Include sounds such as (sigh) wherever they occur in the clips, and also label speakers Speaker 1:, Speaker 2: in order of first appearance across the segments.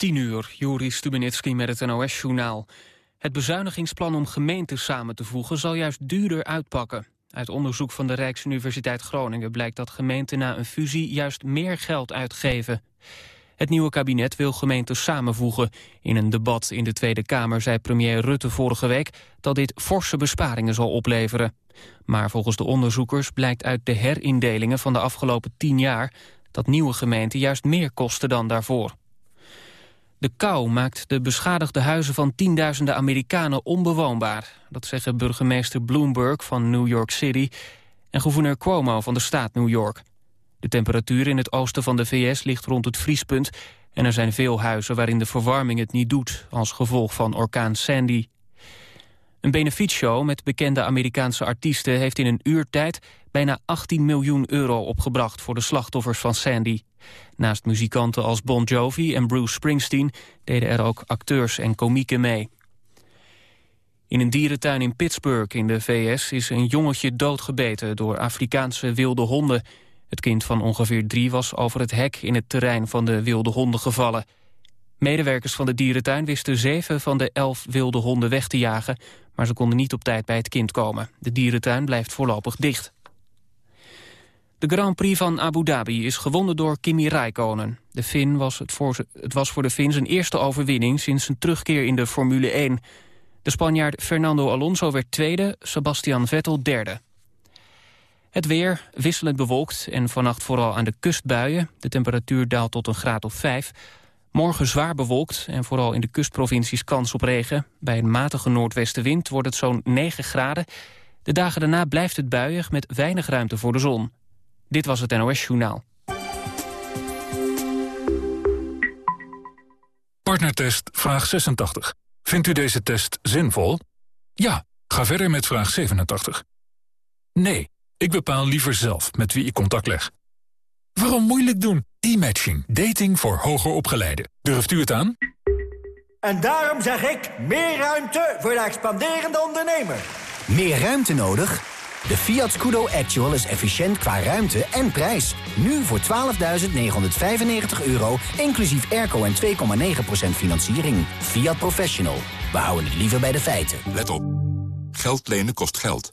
Speaker 1: 10 uur, Juri Stubenitski met het NOS-journaal. Het bezuinigingsplan om gemeenten samen te voegen zal juist duurder uitpakken. Uit onderzoek van de Rijksuniversiteit Groningen blijkt dat gemeenten na een fusie juist meer geld uitgeven. Het nieuwe kabinet wil gemeenten samenvoegen. In een debat in de Tweede Kamer zei premier Rutte vorige week dat dit forse besparingen zal opleveren. Maar volgens de onderzoekers blijkt uit de herindelingen van de afgelopen tien jaar dat nieuwe gemeenten juist meer kosten dan daarvoor. De kou maakt de beschadigde huizen van tienduizenden Amerikanen onbewoonbaar. Dat zeggen burgemeester Bloomberg van New York City en gouverneur Cuomo van de staat New York. De temperatuur in het oosten van de VS ligt rond het vriespunt... en er zijn veel huizen waarin de verwarming het niet doet... als gevolg van orkaan Sandy. Een benefietshow met bekende Amerikaanse artiesten... heeft in een uur tijd bijna 18 miljoen euro opgebracht... voor de slachtoffers van Sandy. Naast muzikanten als Bon Jovi en Bruce Springsteen... deden er ook acteurs en komieken mee. In een dierentuin in Pittsburgh in de VS is een jongetje doodgebeten... door Afrikaanse wilde honden... Het kind van ongeveer drie was over het hek in het terrein van de wilde honden gevallen. Medewerkers van de dierentuin wisten zeven van de elf wilde honden weg te jagen... maar ze konden niet op tijd bij het kind komen. De dierentuin blijft voorlopig dicht. De Grand Prix van Abu Dhabi is gewonnen door Kimi Räikkönen. De Fin was het, het was voor de Fin zijn eerste overwinning sinds zijn terugkeer in de Formule 1. De Spanjaard Fernando Alonso werd tweede, Sebastian Vettel derde. Het weer wisselend bewolkt en vannacht vooral aan de kust buien. De temperatuur daalt tot een graad of 5. Morgen zwaar bewolkt en vooral in de kustprovincies kans op regen. Bij een matige noordwestenwind wordt het zo'n 9 graden. De dagen daarna blijft het buiig met weinig ruimte voor de zon. Dit was het NOS Journaal.
Speaker 2: Partnertest vraag 86. Vindt u deze test zinvol? Ja, ga verder met vraag 87. Nee. Ik bepaal liever zelf met wie ik contact leg. Waarom moeilijk doen? E-matching. Dating voor hoger opgeleiden. Durft u het aan?
Speaker 3: En daarom zeg ik meer ruimte voor de expanderende ondernemer.
Speaker 4: Meer ruimte nodig? De Fiat Scudo Actual is efficiënt qua ruimte en prijs. Nu voor 12.995 euro, inclusief airco en 2,9% financiering. Fiat Professional. We houden het liever bij de feiten.
Speaker 5: Let op. Geld lenen kost geld.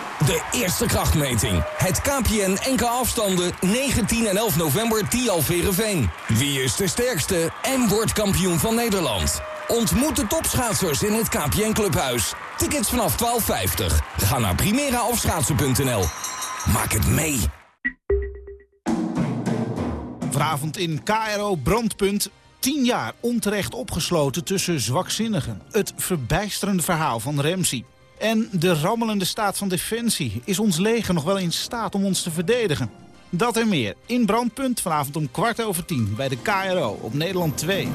Speaker 6: De eerste krachtmeting. Het KPN NK afstanden 19 en 11 november Tialverenveen. Wie is de sterkste en wordt kampioen van Nederland? Ontmoet de topschaatsers in het KPN Clubhuis. Tickets vanaf 12,50. Ga naar primeraofschaatsen.nl. Maak het mee.
Speaker 7: Vanavond in KRO Brandpunt 10 jaar onterecht opgesloten tussen zwakzinnigen. Het verbijsterende verhaal van Ramsey. En de rammelende staat van defensie. Is ons leger nog wel in staat om ons te verdedigen? Dat en meer in Brandpunt vanavond om kwart over tien bij de KRO op Nederland 2.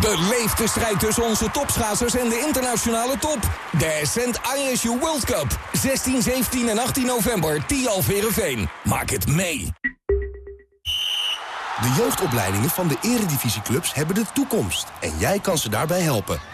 Speaker 6: Beleef de strijd tussen onze topschaatsers en de internationale top. De Ascent ISU World Cup. 16, 17 en 18 november, Tialverenveen. Maak het mee.
Speaker 8: De jeugdopleidingen van de eredivisieclubs hebben de toekomst. En jij kan ze daarbij helpen.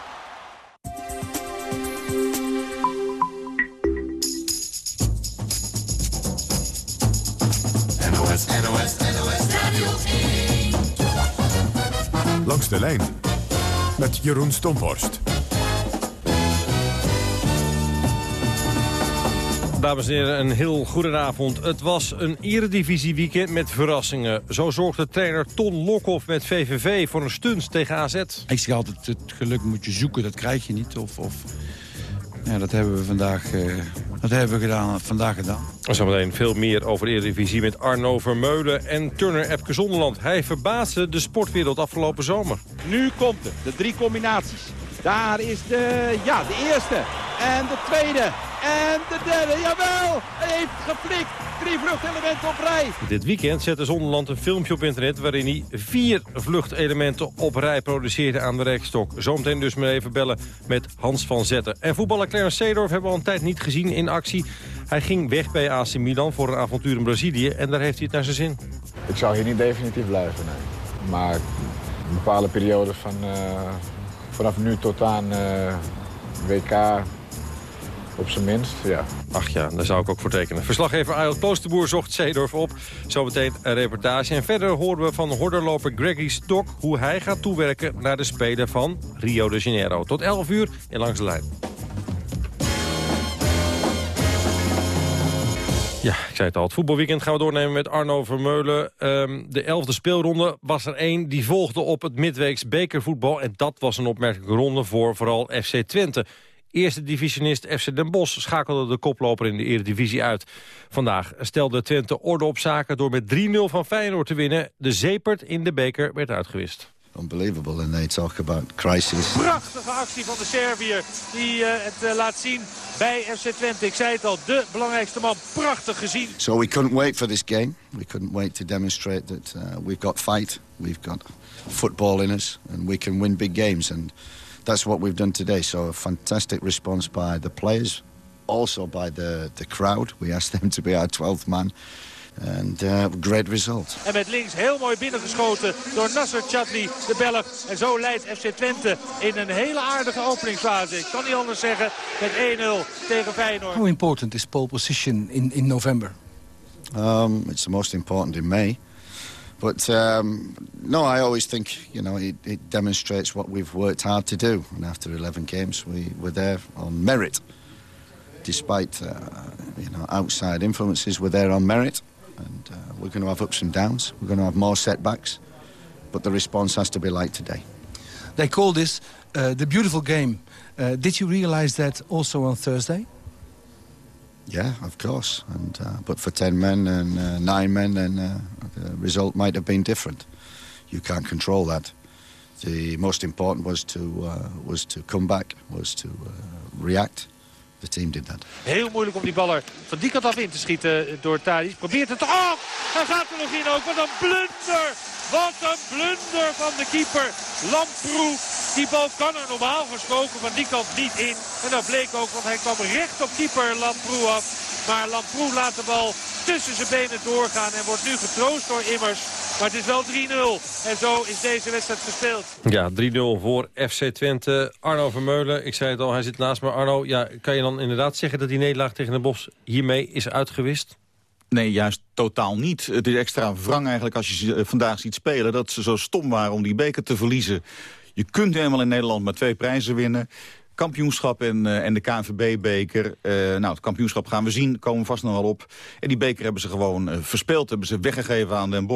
Speaker 9: Langs de lijn met Jeroen Stomhorst.
Speaker 10: Dames en heren, een heel goedenavond. Het was een eredivisie-weekend met verrassingen. Zo zorgde trainer Ton Lokhoff met VVV voor een stunt tegen AZ.
Speaker 11: Ik zeg altijd, het geluk moet je zoeken, dat krijg je niet. Of, of... Ja, dat hebben we vandaag uh, Dat hebben we gedaan, vandaag gedaan.
Speaker 10: Zometeen veel meer over de Eredivisie met Arno Vermeulen en Turner Epke Zonderland. Hij verbaasde de sportwereld afgelopen zomer.
Speaker 12: Nu komt het, de drie combinaties. Daar is de, ja, de eerste en de tweede en de derde. Jawel, hij heeft geflikt. Drie vluchtelementen op rij.
Speaker 10: Dit weekend zette Zonderland een filmpje op internet... waarin hij vier vluchtelementen op rij produceerde aan de rekstok. Zometeen dus maar even bellen met Hans van Zetten. En voetballer Clarence Seedorf hebben we al een tijd niet gezien in actie. Hij ging weg bij AC Milan voor een avontuur in Brazilië... en daar heeft hij het naar zijn zin.
Speaker 13: Ik zou hier niet definitief blijven, nee. Maar een bepaalde periode van... Uh, vanaf nu tot aan uh, WK op zijn minst, ja.
Speaker 10: Ach ja, daar zou ik ook voor tekenen. Verslaggever Ayot Posterboer zocht Zeedorf op. Zometeen een reportage. En verder horen we van horderloper Gregory Stok... hoe hij gaat toewerken naar de Spelen van Rio de Janeiro. Tot 11 uur in Langs de Lijn. Ja, ik zei het al. Het voetbalweekend gaan we doornemen met Arno Vermeulen. Um, de elfde speelronde was er één. Die volgde op het midweeks bekervoetbal. En dat was een opmerkelijke ronde voor vooral FC Twente. Eerste divisionist FC Den Bosch schakelde de koploper in de eredivisie uit. Vandaag stelde Twente orde op zaken door met 3-0 van Feyenoord te winnen. De zepert in de beker werd uitgewist.
Speaker 14: Unbelievable, and they talk about crisis.
Speaker 15: Prachtige actie van de Serviër die uh, het uh, laat zien bij FC Twente. Ik zei het al, de belangrijkste man. Prachtig gezien.
Speaker 14: So we couldn't wait for this game. We couldn't wait to demonstrate that uh, we've got fight, we've got football in us, and we can win big games. And that's what we've done today. So a fantastic response by the players, also by the, the crowd. We asked them to be our 12th man. And uh, great result.
Speaker 15: En met links heel mooi binnengeschoten door Nasser Chadli, de Belg. En zo leidt FC Twente in een hele aardige openingsfase. Ik kan niet anders zeggen met 1-0 tegen Feyenoord.
Speaker 16: How important is pole position in, in November?
Speaker 14: Um, it's the most important in May. But um, no, I always think you know it, it, demonstrates what we've worked hard to do. And after 11 games, we were there on merit, despite uh, you know outside influences. We're there on merit, and uh, we're going to have ups and downs. We're going to have more setbacks, but the response has to be like today.
Speaker 16: They call this uh, the beautiful game. Uh, did you realize that also on Thursday?
Speaker 14: Yeah, of course. And uh, but for ten men and uh, nine men, then uh, the result might have been different. You can't control that. The most important was to uh, was to come back, was to uh, react. The team did that.
Speaker 15: Heel moeilijk om die baller van die kant af in te schieten door Tadic. Probeert het. Oh, hij gaat er nog in ook. Wat een blunder. Wat een blunder van de keeper. Lamproe. Die bal kan er normaal gesproken van die kant niet in. En dat bleek ook, want hij kwam recht op keeper Lamproe af. Maar Lamproe laat de bal tussen zijn benen doorgaan en wordt nu getroost door Immers. Maar het is wel 3-0. En zo is deze wedstrijd gespeeld.
Speaker 10: Ja, 3-0 voor FC Twente. Arno Vermeulen, ik zei het al, hij zit naast me. Arno, ja, kan je dan inderdaad zeggen dat die nederlaag tegen de Bos hiermee is uitgewist?
Speaker 17: Nee, juist totaal niet. Het is extra wrang eigenlijk als je ze vandaag ziet spelen... dat ze zo stom waren om die beker te verliezen. Je kunt helemaal in Nederland maar twee prijzen winnen kampioenschap en, uh, en de KNVB-beker. Uh, nou, het kampioenschap gaan we zien, komen we vast nog wel op. En die beker hebben ze gewoon uh, verspeeld, hebben ze weggegeven aan Den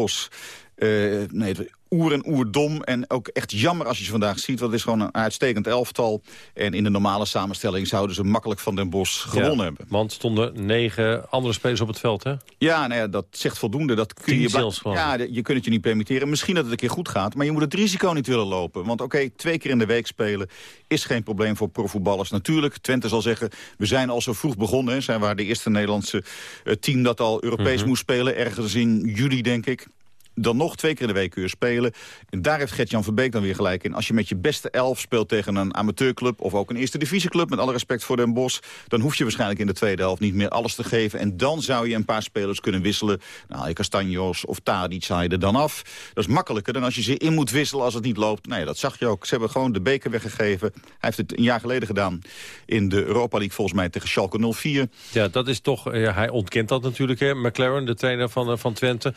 Speaker 17: Bosch. nee, oer en oerdom. En ook echt jammer als je ze vandaag ziet. Want het is gewoon een uitstekend elftal. En in de normale samenstelling zouden ze makkelijk van Den Bosch gewonnen
Speaker 10: ja,
Speaker 17: hebben.
Speaker 10: Want stonden negen andere spelers op het veld, hè?
Speaker 17: Ja, nou ja dat zegt voldoende. Dat kun je,
Speaker 10: zelfs
Speaker 17: ja, je kunt het je niet permitteren. Misschien dat het een keer goed gaat. Maar je moet het risico niet willen lopen. Want oké, okay, twee keer in de week spelen is geen probleem voor profvoetballers. Natuurlijk, Twente zal zeggen, we zijn al zo vroeg begonnen. Hè. Zij waren de eerste Nederlandse uh, team dat al Europees mm -hmm. moest spelen. Ergens in juli, denk ik dan nog twee keer in de week kun je spelen. En daar heeft Gert-Jan Verbeek dan weer gelijk in. Als je met je beste elf speelt tegen een amateurclub... of ook een eerste divisieclub, met alle respect voor Den Bosch... dan hoef je waarschijnlijk in de tweede helft niet meer alles te geven. En dan zou je een paar spelers kunnen wisselen. Nou, je Castanjos of Tadic haal je er dan af. Dat is makkelijker dan als je ze in moet wisselen als het niet loopt. Nee, dat zag je ook. Ze hebben gewoon de beker weggegeven. Hij heeft het een jaar geleden gedaan in de Europa League... volgens mij tegen Schalke 04.
Speaker 10: Ja, dat is toch... Ja, hij ontkent dat natuurlijk, hè. McLaren, de trainer van, van Twente...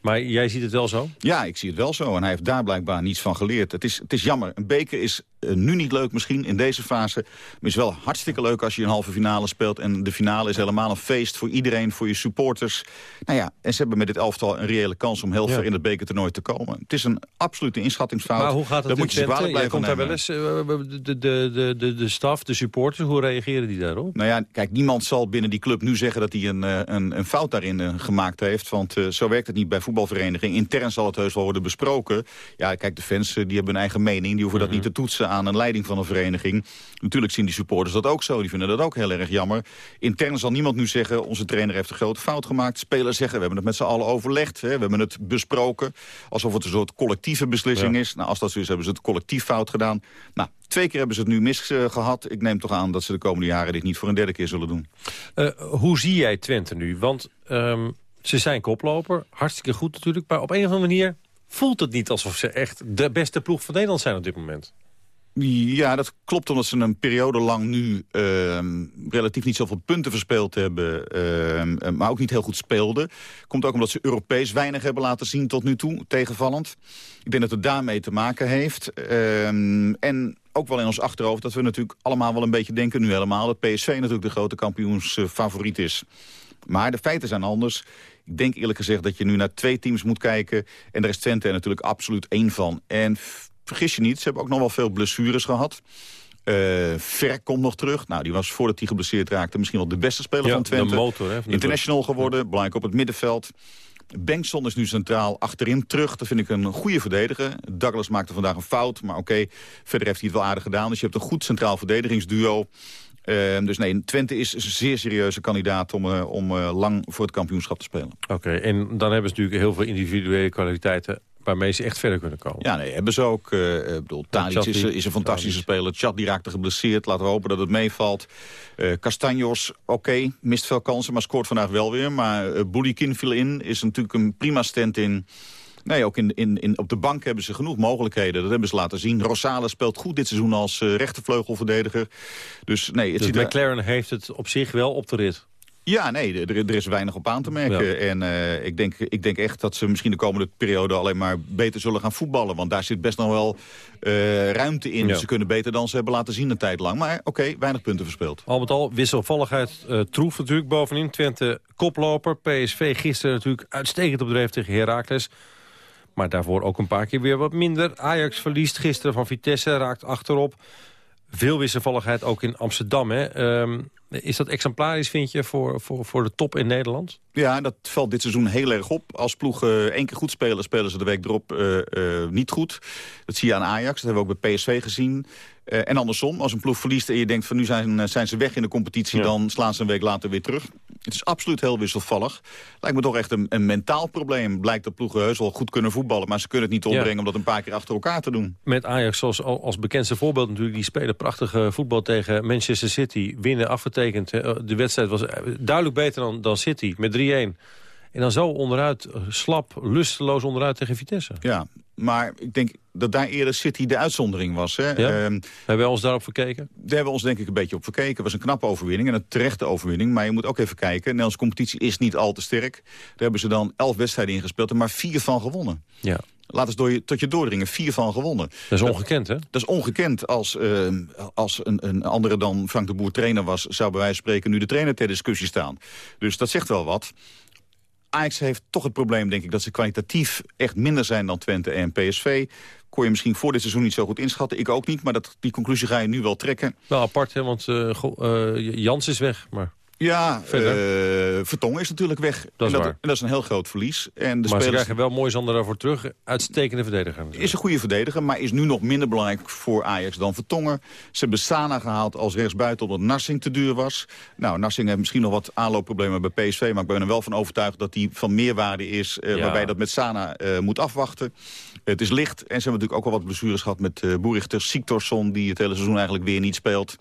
Speaker 10: Maar jij ziet het wel zo?
Speaker 17: Ja, ik zie het wel zo. En hij heeft daar blijkbaar niets van geleerd. Het is, het is jammer. Een beker is nu niet leuk misschien in deze fase. Maar het is wel hartstikke leuk als je een halve finale speelt. En de finale is helemaal een feest voor iedereen, voor je supporters. Nou ja, en ze hebben met dit elftal een reële kans om heel ver in het bekertoernooi te komen. Het is een absolute inschattingsfout.
Speaker 10: Maar hoe gaat het
Speaker 17: Dat moet je
Speaker 10: Twente? Jij komt daar wel eens, eh, de, de, de, de, de staf, de supporters, hoe reageren die daarop?
Speaker 17: Nou ja, kijk, niemand zal binnen die club nu zeggen dat hij een, eh, een, een fout daarin eh, gemaakt heeft. Want eh, zo werkt het niet bij voetbalvereniging. Intern zal het heus wel worden besproken. Ja, kijk, de fans eh, die hebben hun eigen mening. Die hoeven dat niet te toetsen aan een leiding van een vereniging. Natuurlijk zien die supporters dat ook zo. Die vinden dat ook heel erg jammer. Intern zal niemand nu zeggen, onze trainer heeft een grote fout gemaakt. Spelers zeggen, we hebben het met z'n allen overlegd. Hè. We hebben het besproken. Alsof het een soort collectieve beslissing
Speaker 10: Ja.
Speaker 17: is. Nou, als dat zo is, hebben ze het collectief fout gedaan. Nou, twee keer hebben ze het nu mis eh, gehad. Ik neem toch aan dat ze de komende jaren dit niet voor een derde keer zullen doen.
Speaker 10: Eh, hoe zie jij Twente nu? Want ehm, ze zijn koploper, hartstikke goed natuurlijk... maar op een of andere manier voelt het niet alsof ze echt de beste ploeg van Nederland zijn op dit moment.
Speaker 17: Ja, dat klopt omdat ze een periode lang nu ehm, relatief niet zoveel punten verspeeld hebben. ehm, maar ook niet heel goed speelden. Komt ook omdat ze Europees weinig hebben laten zien tot nu toe, tegenvallend. Ik denk dat het daarmee te maken heeft. Ehm, en ook wel in ons achterhoofd dat we natuurlijk allemaal wel een beetje denken... nu helemaal dat PSV natuurlijk de grote kampioensfavoriet is. Maar de feiten zijn anders. Ik denk eerlijk gezegd dat je nu naar twee teams moet kijken. En daar is Twente er natuurlijk absoluut één van. En vergis je niet, ze hebben ook nog wel veel blessures gehad. Eh Ver komt nog terug. Nou, die was voordat hij geblesseerd raakte misschien wel de beste speler
Speaker 10: Ja,
Speaker 17: van Twente.
Speaker 10: de motor, hè, van
Speaker 17: International geworden, belangrijk op het middenveld. Bengtson is nu centraal achterin terug. Dat vind ik een goede verdediger. Douglas maakte vandaag een fout, maar oké. verder heeft hij het wel aardig gedaan. Dus je hebt een goed centraal verdedigingsduo. Ehm, dus nee, Twente is een zeer serieuze kandidaat om, eh, om eh, lang voor het kampioenschap te spelen.
Speaker 10: Oké, en dan hebben ze natuurlijk heel veel individuele kwaliteiten... waarmee ze echt verder kunnen komen.
Speaker 17: Ja, nee, hebben ze ook. ik bedoel, Tadic is, een fantastische speler. Chat die raakte geblesseerd. Laten we hopen dat het meevalt. Castanjos, oké, mist veel kansen, maar scoort vandaag wel weer. Maar Boulikin viel in, is natuurlijk een prima stand in... Nee, ook in, in, in, op de bank hebben ze genoeg mogelijkheden. Dat hebben ze laten zien. Rosales speelt goed dit seizoen als rechtervleugelverdediger. Dus nee, het
Speaker 10: Dus. McLaren heeft het op zich wel op de rit.
Speaker 17: Ja, nee, er, er is weinig op aan te merken.
Speaker 10: Ja.
Speaker 17: En eh, ik, denk, ik denk echt dat ze misschien de komende periode alleen maar beter zullen gaan voetballen. Want daar zit best nog wel eh, ruimte in.
Speaker 10: Ja.
Speaker 17: Ze kunnen beter dan ze hebben laten zien een tijd lang. Maar oké, weinig punten verspeeld.
Speaker 10: Al met al wisselvalligheid eh, troef natuurlijk bovenin. Twente koploper. PSV gisteren natuurlijk uitstekend op dreef tegen Heracles. Maar daarvoor ook een paar keer weer wat minder. Ajax verliest gisteren van Vitesse, raakt achterop. Veel wisselvalligheid ook in Amsterdam. Hè? Ehm, is dat exemplarisch, vind je, voor, voor, voor de top in Nederland?
Speaker 17: Ja, dat valt dit seizoen heel erg op. Als ploegen één keer goed spelen, spelen ze de week erop eh, eh, niet goed. Dat zie je aan Ajax, dat hebben we ook bij PSV gezien. Eh, en andersom, als een ploeg verliest en je denkt van nu zijn, eh, zijn ze weg in de competitie... dan slaan ze een week later weer terug. Het is absoluut heel wisselvallig. Lijkt me toch echt een, een mentaal probleem. Blijkt dat ploegen heus wel goed kunnen voetballen... maar ze kunnen het niet opbrengen om dat een paar keer achter elkaar te doen.
Speaker 10: Met Ajax zoals al- als bekendste voorbeeld natuurlijk. Die spelen prachtige voetbal tegen Manchester City. Winnen afgetekend. hè. De wedstrijd was eh, duidelijk beter dan, dan City. Met 3-1. En dan zo onderuit, eh, slap, lusteloos onderuit tegen Vitesse.
Speaker 17: Ja, maar ik denk dat daar eerder City de uitzondering was. Hè?
Speaker 10: Ja?
Speaker 17: Ehm,
Speaker 10: Hebben wij ons daarop verkeken?
Speaker 17: Daar hebben we ons denk ik een beetje op verkeken. Het was een knappe overwinning en een terechte overwinning. Maar je moet ook even kijken. De Nederlandse competitie is niet al te sterk. Daar hebben ze dan elf wedstrijden ingespeeld en maar vier van gewonnen.
Speaker 10: Ja.
Speaker 17: Laat eens door je, tot je doordringen. Vier van gewonnen.
Speaker 10: Dat is ongekend, hè?
Speaker 17: Dat is ongekend. Als, eh, als een, een andere dan Frank de Boer trainer was... zou bij wijze van spreken nu de trainer ter discussie staan. Dus dat zegt wel wat. Ajax heeft toch het probleem, denk ik... dat ze kwalitatief echt minder zijn dan Twente en PSV. Kon je misschien voor dit seizoen niet zo goed inschatten. Ik ook niet, maar dat, die conclusie ga je nu wel trekken.
Speaker 10: Wel apart, hè? Want eh, eh, Jans is weg, maar...
Speaker 17: Ja,
Speaker 10: Verder?
Speaker 17: eh, Vertongen is natuurlijk weg.
Speaker 10: Dat is
Speaker 17: en,
Speaker 10: waar.
Speaker 17: en dat is een heel groot verlies. En de
Speaker 10: maar ze
Speaker 17: spelers
Speaker 10: krijgen wel mooi Zander daarvoor terug. Uitstekende verdediger.
Speaker 17: is een goede verdediger, maar is nu nog minder belangrijk voor Ajax dan Vertongen. Ze hebben Sana gehaald als rechtsbuiten omdat Narsing te duur was. Nou, Narsing heeft misschien nog wat aanloopproblemen bij PSV... maar ik ben er wel van overtuigd dat hij van meerwaarde is...
Speaker 10: Ja.
Speaker 17: waarbij dat met Sana eh, moet afwachten. Het is licht en ze hebben natuurlijk ook wel wat blessures gehad met Boerichter Siktorsson... die het hele seizoen eigenlijk weer niet speelt.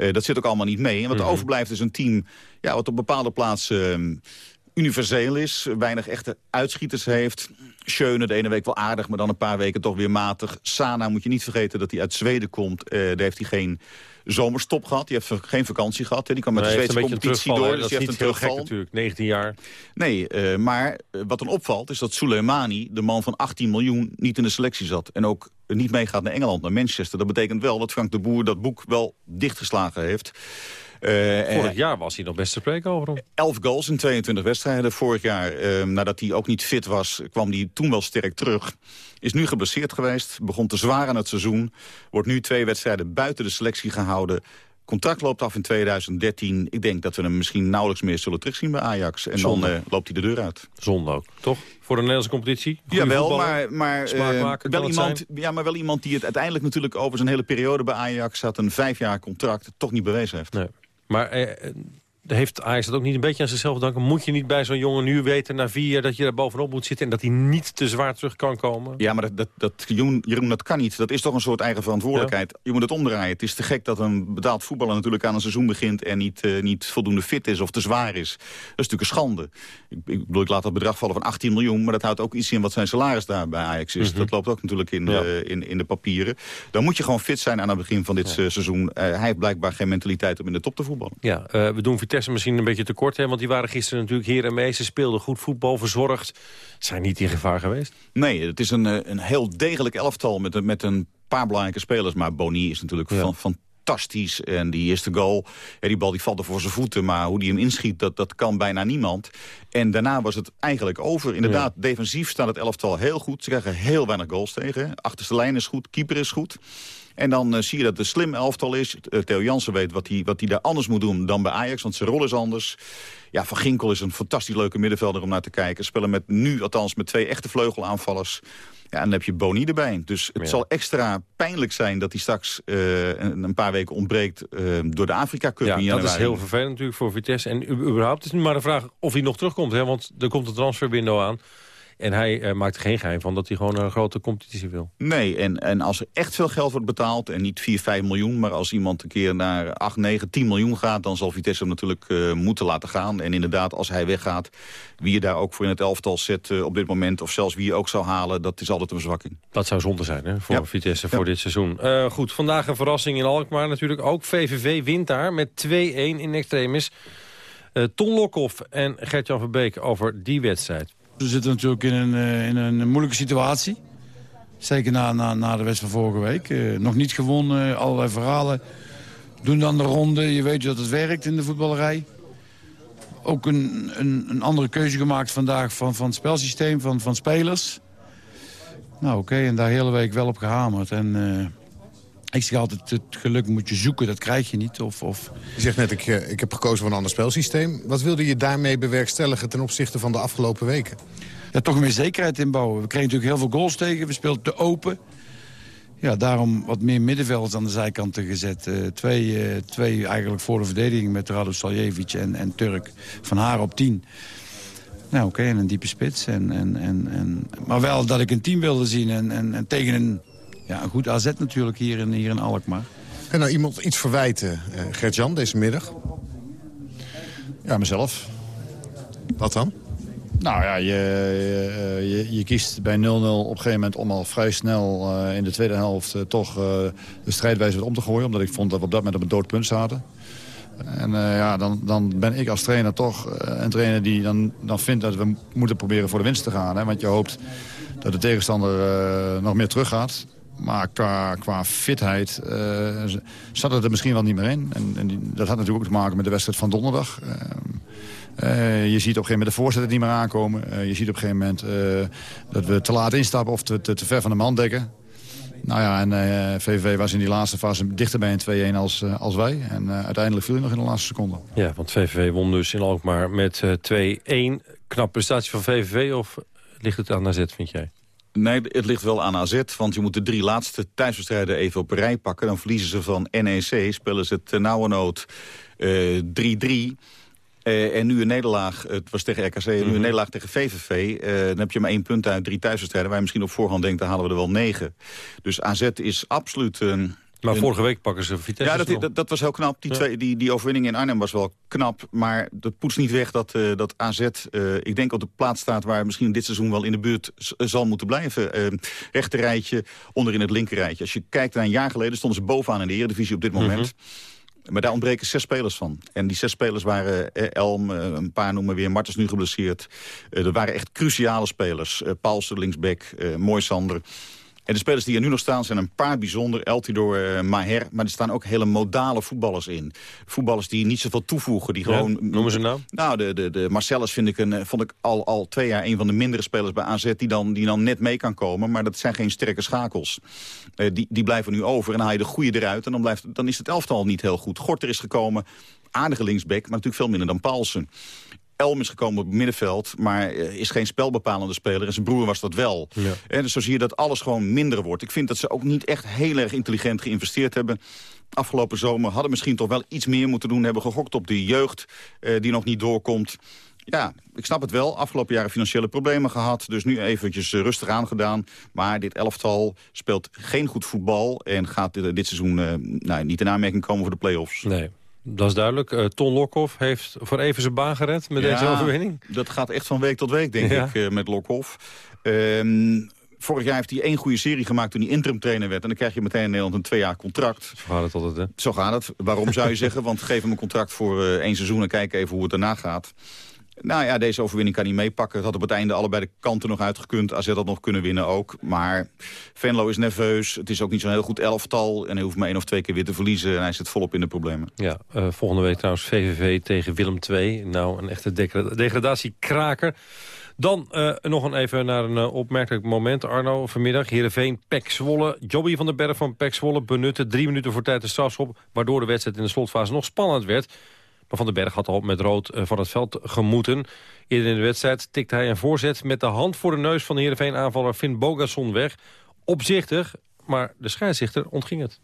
Speaker 17: Eh, dat zit ook allemaal niet mee. En wat
Speaker 10: Mhm.
Speaker 17: er overblijft is een team ja, wat op bepaalde plaatsen... eh, universeel is, weinig echte uitschieters heeft. Schöne de ene week wel aardig, maar dan een paar weken toch weer matig. Sana moet je niet vergeten dat hij uit Zweden komt. Eh, daar heeft hij geen zomerstop gehad. Die heeft geen vakantie gehad. Hè. Die kan met
Speaker 10: Nee,
Speaker 17: de Zweedse competitie door. Dus die heeft een
Speaker 10: niet heel gek
Speaker 17: terugval.
Speaker 10: natuurlijk, 19 jaar.
Speaker 17: Nee, eh, maar eh, wat dan opvalt is dat Soleimani, de man van 18 miljoen, niet in de selectie zat. En ook niet meegaat naar Engeland, naar Manchester. Dat betekent wel dat Frank de Boer dat boek wel dichtgeslagen heeft. Eh,
Speaker 10: Vorig
Speaker 17: eh,
Speaker 10: jaar was hij nog best te spreken over hem.
Speaker 17: 11 goals in 22 wedstrijden. Vorig jaar, eh, nadat hij ook niet fit was, kwam hij toen wel sterk terug. Is nu geblesseerd geweest, begon te zwaar aan het seizoen. Wordt nu twee wedstrijden buiten de selectie gehouden. Contract loopt af in 2013. Ik denk dat we hem misschien nauwelijks meer zullen terugzien bij Ajax. En
Speaker 10: Zonde.
Speaker 17: dan eh, loopt hij de deur uit.
Speaker 10: Zonde ook, toch? Voor de Nederlandse competitie?
Speaker 17: Jawel, maar, maar, wel iemand, ja, maar wel iemand die het uiteindelijk natuurlijk over zijn hele periode bij Ajax had een vijf jaar contract toch niet bewezen heeft.
Speaker 10: Nee. Maar eh, eh, heeft Ajax dat ook niet een beetje aan zichzelf te danken? Moet je niet bij zo'n jongen nu weten na vier jaar dat je daar bovenop moet zitten... en dat hij niet te zwaar terug kan komen?
Speaker 17: Ja, maar dat, dat, dat, Jeroen, dat kan niet. Dat is toch een soort eigen verantwoordelijkheid. Je moet het omdraaien. Het is te gek dat een betaald voetballer natuurlijk aan een seizoen begint... en niet, eh, niet voldoende fit is of te zwaar is. Dat is natuurlijk een schande. Ik, ik, bedoel, ik laat dat bedrag vallen van 18 miljoen... maar dat houdt ook iets in wat zijn salaris daar bij Ajax is.
Speaker 10: Mhm.
Speaker 17: Dat loopt ook natuurlijk in,
Speaker 10: Ja.
Speaker 17: de, in, in de papieren. Dan moet je gewoon fit zijn aan het begin van dit eh, seizoen. Eh, hij heeft blijkbaar geen mentaliteit om in de top te voetballen.
Speaker 10: Ja, we doen Vitesse misschien een beetje tekort, hè, want die waren gisteren natuurlijk heer en meester, speelden goed voetbal, verzorgd. Zijn niet in gevaar geweest?
Speaker 17: Nee, het is een, eh, een heel degelijk elftal met, een- met een paar belangrijke spelers. Maar Boni is natuurlijk van, fantastisch. En die eerste goal, ja, die bal die valt er voor zijn voeten. Maar hoe die hem inschiet, dat, dat kan bijna niemand. En daarna was het eigenlijk over. Inderdaad, defensief staat het elftal heel goed. Ze krijgen heel weinig goals tegen. Achterste lijn is goed, keeper is goed. En dan eh, zie je dat het een slim elftal is. Eh, Theo Jansen weet wat hij wat hij daar anders moet doen dan bij Ajax. Want zijn rol is anders. Ja, Van Ginkel is een fantastisch leuke middenvelder om naar te kijken. Spelen met nu althans met twee echte vleugelaanvallers. Ja, en dan heb je Boni erbij. Dus het
Speaker 10: Ja.
Speaker 17: zal extra pijnlijk zijn dat hij straks eh, een, een paar weken ontbreekt... door de Afrika Cup
Speaker 10: Ja,
Speaker 17: in
Speaker 10: dat is heel vervelend natuurlijk voor Vitesse. En überhaupt is nu maar de vraag of hij nog terugkomt. Hè? Want er komt een transferwindow aan. En hij eh, maakt er geen geheim van dat hij gewoon een grote competitie wil.
Speaker 17: Nee, en, en als er echt veel geld wordt betaald... en niet 4, 5 miljoen, maar als iemand een keer naar 8, 9, 10 miljoen gaat... dan zal Vitesse hem natuurlijk eh, moeten laten gaan. En inderdaad, als hij weggaat, wie je daar ook voor in het elftal zet eh, op dit moment... of zelfs wie je ook zou halen, dat is altijd een verzwakking.
Speaker 10: Dat zou zonde zijn hè, voor
Speaker 17: Ja.
Speaker 10: Vitesse voor dit seizoen. Goed, vandaag een verrassing in Alkmaar natuurlijk. Ook VVV wint daar met 2-1 in extremis. Ton Lokhoff en Gert-Jan Verbeek over die wedstrijd.
Speaker 11: We zitten natuurlijk in een, eh, in een moeilijke situatie. Zeker na, na, na de wedstrijd van vorige week. Eh, nog niet gewonnen, allerlei verhalen. Doen dan de ronde, je weet dat het werkt in de voetballerij. Ook een, een, een andere keuze gemaakt vandaag van, van het spelsysteem, van, van spelers. Nou oké, en daar hele week wel op gehamerd. En eh, ik zeg altijd, het geluk moet je zoeken, dat krijg je niet. Of, of...
Speaker 18: Je zegt net, ik, eh, ik heb gekozen voor een ander spelsysteem. Wat wilde je daarmee bewerkstelligen ten opzichte van de afgelopen weken?
Speaker 11: ja, toch meer zekerheid inbouwen. We kregen natuurlijk heel veel goals tegen. We speelden te open. Ja, daarom wat meer middenvelders aan de zijkanten gezet. Eh, twee, eh, twee eigenlijk voor de verdediging met Rado Saljevic en, en Turk van haar op tien. Nou oké, en een diepe spits. En, en, en, en, maar wel dat ik een team wilde zien. En, en, en tegen een, ja, een goed AZ natuurlijk hier in, hier in Alkmaar.
Speaker 18: En nou iemand iets verwijten, eh Gert-Jan, deze middag?
Speaker 19: Ja, mezelf.
Speaker 18: Wat dan?
Speaker 19: Nou ja, je, je, je, je kiest bij 0-0 op een gegeven moment om al vrij snel eh, in de tweede helft eh, toch eh, de strijdwijze weer om te gooien. Omdat ik vond dat we op dat moment op een dood punt zaten. En eh, ja, dan, dan ben ik als trainer toch eh, een trainer die dan, dan vindt dat we moeten proberen voor de winst te gaan. Hè? Want je hoopt dat de tegenstander eh, nog meer teruggaat. Maar qua, qua fitheid eh, zat het er misschien wel niet meer in. En, en dat had natuurlijk ook te maken met de wedstrijd van donderdag. Ehm, eh, je ziet op een gegeven moment de voorzetten niet meer aankomen. Eh, je ziet op een gegeven moment eh, dat we te laat instappen of te, te, te ver van de man dekken. Nou ja, en eh, VVV was in die laatste fase dichter bij een 2-1 als, eh, als wij. En eh, uiteindelijk viel hij nog in de laatste seconde.
Speaker 10: Ja, want VVV won dus in Alkmaar met eh 2-1. Knap prestatie van VVV of ligt het aan AZ, vind jij?
Speaker 17: Nee, het ligt wel aan AZ, want je moet de drie laatste thuiswedstrijden even op rij pakken. Dan verliezen ze van NEC, spelen ze het nauwernood eh 3-3. Eh, en nu een nederlaag, het was tegen RKC, en nu
Speaker 10: Mhm.
Speaker 17: een nederlaag tegen VVV. Eh, dan heb je maar één punt uit drie thuiswedstrijden... waar je misschien op voorhand denkt, dan halen we er wel negen. Dus AZ is absoluut een,
Speaker 10: Maar
Speaker 17: En-
Speaker 10: vorige week pakken ze Vitesse
Speaker 17: Ja, dat, dat, dat was heel knap. Die,
Speaker 10: Ja.
Speaker 17: twee, die, die overwinning in Arnhem was wel knap. Maar dat poetst niet weg dat, eh, dat AZ, eh, ik denk, op de plaats staat... waar misschien dit seizoen wel in de buurt z- zal moeten blijven. Eh rechterrijtje, onderin het linkerrijtje. Als je kijkt naar een jaar geleden, stonden ze bovenaan in de Eredivisie op dit moment. Maar daar ontbreken zes spelers van. En die zes spelers waren eh, Elm, eh, een paar noemen weer, Martens nu geblesseerd. Eh er waren echt cruciale spelers. Eh Paulsen, linksback, eh Moisander. En de spelers die er nu nog staan zijn een paar bijzonder. Eltidoor, eh, Maher. Maar er staan ook hele modale voetballers in. Voetballers die niet zoveel toevoegen. Die
Speaker 10: Ja,
Speaker 17: gewoon,
Speaker 10: noemen ze naam?
Speaker 17: Nou, de, de, de Marcellus vind ik, een, eh, vond ik al, al twee jaar een van de mindere spelers bij AZ... die dan, die dan net mee kan komen. Maar dat zijn geen sterke schakels. Eh, die, die blijven nu over. En dan haal je de goede eruit. En dan, blijft, dan is het elftal niet heel goed. Gorter is gekomen. Aardige linksback, maar natuurlijk veel minder dan Paulsen. Elm is gekomen op het middenveld, maar eh, is geen spelbepalende speler. En zijn broer was dat wel. En dus zo zie je dat alles gewoon minder wordt. Ik vind dat ze ook niet echt heel erg intelligent geïnvesteerd hebben. Afgelopen zomer hadden misschien toch wel iets meer moeten doen. Hebben gegokt op die jeugd eh, die nog niet doorkomt. Ja, ik snap het wel. Afgelopen jaren financiële problemen gehad. Dus nu eventjes eh, rustig aangedaan. Maar dit elftal speelt geen goed voetbal. En gaat dit, dit seizoen eh, nou, niet in aanmerking komen voor de play-offs.
Speaker 10: Nee, dat is duidelijk. Eh, Ton Lokhoff heeft voor even zijn baan gered met deze overwinning.
Speaker 17: Dat gaat echt van week tot week, denk
Speaker 10: Ja.
Speaker 17: ik, eh, met Lokhoff. Ehm, vorig jaar heeft hij één goede serie gemaakt toen hij interim trainer werd. En dan krijg je meteen in Nederland een twee jaar contract.
Speaker 10: Zo gaat het altijd, hè?
Speaker 17: Zo gaat het. Waarom zou je (laughs) zeggen? Want geef hem een contract voor eh, één seizoen en kijk even hoe het daarna gaat. Nou ja, deze overwinning kan hij meepakken. Het had op het einde allebei de kanten nog uitgekund. AZ had nog kunnen winnen ook. Maar Venlo is nerveus. Het is ook niet zo'n heel goed elftal. En hij hoeft maar één of twee keer weer te verliezen. En hij zit volop in de problemen.
Speaker 10: Ja, eh, volgende week trouwens VVV tegen Willem II. Nou, een echte degra- degradatiekraker. Dan eh, nog een even naar een eh, opmerkelijk moment, Arno. Vanmiddag, Heerenveen, Pek Zwolle. Jobby van den Berg van Pek Zwolle benutte drie minuten voor tijd de strafschop... waardoor de wedstrijd in de slotfase nog spannend werd. Maar Van den Berg had al met rood eh, van het veld gemoeten. Eerder in de wedstrijd tikte hij een voorzet met de hand voor de neus... van de Heerenveen-aanvaller Finn Bogason weg. Opzichtig, maar de scheidsrechter ontging het.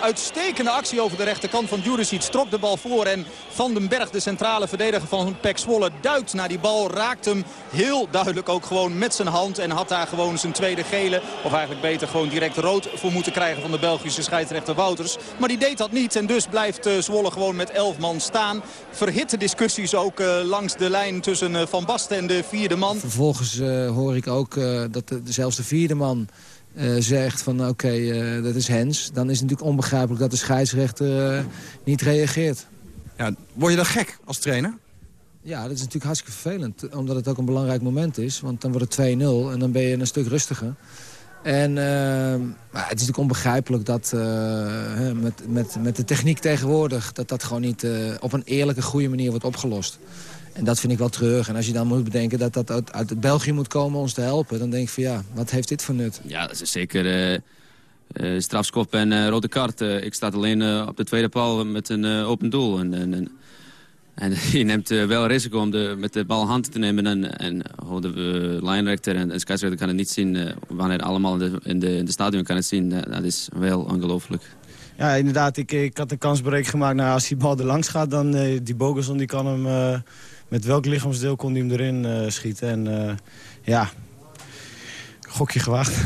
Speaker 20: Uitstekende actie over de rechterkant van Juricic. Trok de bal voor en Van den Berg, de centrale verdediger van Pek Zwolle, duikt naar die bal. Raakt hem heel duidelijk ook gewoon met zijn hand. En had daar gewoon zijn tweede gele, of eigenlijk beter gewoon direct rood voor moeten krijgen van de Belgische scheidsrechter Wouters. Maar die deed dat niet en dus blijft eh, Zwolle gewoon met elf man staan. Verhitte discussies ook eh, langs de lijn tussen eh, Van Basten en de vierde man.
Speaker 21: Vervolgens hoor ik ook dat de, zelfs de vierde man eh, zegt van oké, eh, dat is Hens. Dan is het natuurlijk onbegrijpelijk dat de scheidsrechter eh, niet reageert.
Speaker 22: Ja, word je dan gek als trainer?
Speaker 21: Ja, dat is natuurlijk hartstikke vervelend. Omdat het ook een belangrijk moment is. Want dan wordt het 2-0 en dan ben je een stuk rustiger. En maar het is natuurlijk onbegrijpelijk dat met, met, met de techniek tegenwoordig... dat dat gewoon niet op een eerlijke, goede manier wordt opgelost. En dat vind ik wel terug. En als je dan moet bedenken dat dat uit, uit België moet komen om ons te helpen... dan denk ik van ja, wat heeft dit voor nut?
Speaker 23: Ja, dat is zeker eh eh, strafskop en eh, rode kaart. Ik sta alleen eh, op de tweede paal met een eh, open doel. En, en, en, en (laughs) je neemt wel risico om de, met de bal hand te nemen. En, en oh, de uh, lijnrechter en de scheidsrechter kan het niet zien. wanneer allemaal in de, in, de, in de stadion kan het zien. Dat, dat is wel ongelooflijk.
Speaker 24: Ja, inderdaad. Ik, ik had een kansbreek gemaakt. Nou, als die bal er langs gaat, dan uh, die Bogerson die kan hem... Met welk lichaamsdeel kon hij hem erin uh, schieten. En ja, gokje gewaagd.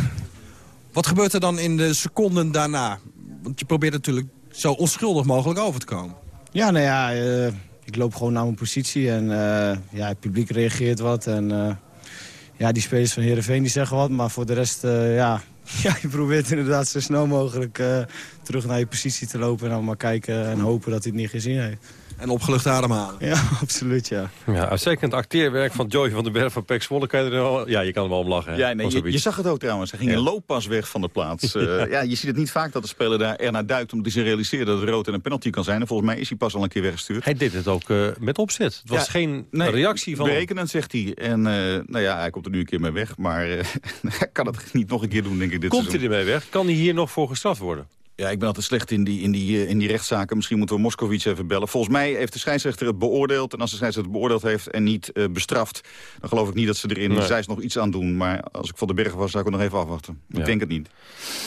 Speaker 22: Wat gebeurt er dan in de seconden daarna? Want je probeert natuurlijk zo onschuldig mogelijk over te komen.
Speaker 24: Ja, nou ja, ik loop gewoon naar mijn positie. En ja, het publiek reageert wat. En ja, die spelers van Heerenveen die zeggen wat. Maar voor de rest, ja, (laughs) ja, je probeert inderdaad zo snel mogelijk terug naar je positie te lopen. En dan maar kijken en hopen dat hij het niet gezien heeft.
Speaker 22: En opgelucht ademhalen.
Speaker 24: Ja, (laughs) absoluut, ja.
Speaker 10: Ja, uitstekend acteerwerk van Joy van den Berg van Pek Zwolle. Kan je er wel... Ja, je kan er wel om lachen.
Speaker 17: Ja, nee, je, je, zag het ook trouwens. Hij ging ja. in looppas weg van de plaats. uh, (laughs) ja, je ziet het niet vaak dat de speler daar ernaar duikt... omdat hij zich realiseert dat het rood en een penalty kan zijn. En volgens mij is hij pas al een keer weggestuurd.
Speaker 10: Hij deed het ook uh, met opzet. Het was ja, geen nee, reactie van
Speaker 17: Berekenend, zegt hij. En uh, nou ja, hij komt er nu een keer mee weg. Maar (laughs) hij kan het niet nog een keer doen, denk ik. Dit
Speaker 10: komt
Speaker 17: seizoen.
Speaker 10: hij ermee weg? Kan hij hier nog voor gestraft worden?
Speaker 17: Ja, ik ben altijd slecht in die, in, die, in die rechtszaken. Misschien moeten we Moscovici even bellen. Volgens mij heeft de scheidsrechter het beoordeeld. En als de scheidsrechter het beoordeeld heeft en niet uh, bestraft... dan geloof ik niet dat ze er in nee. zijs nog iets aan doen. Maar als ik van de bergen was, zou ik het nog even afwachten. Ja. Ik denk het niet.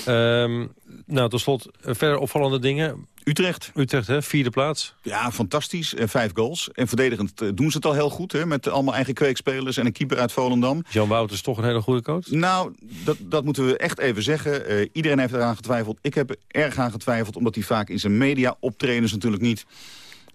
Speaker 10: Um, nou, tot slot, verder opvallende dingen.
Speaker 17: Utrecht.
Speaker 10: Utrecht, hè? Vierde plaats.
Speaker 17: Ja, fantastisch. En vijf goals. En verdedigend eh, doen ze het al heel goed, hè? Met allemaal eigen kweekspelers en een keeper uit Volendam.
Speaker 10: Jan Wouters toch een hele goede coach?
Speaker 17: Nou, dat, dat moeten we echt even zeggen. Eh, iedereen heeft eraan getwijfeld. Ik heb er erg aan getwijfeld, omdat hij vaak in zijn media optredens natuurlijk niet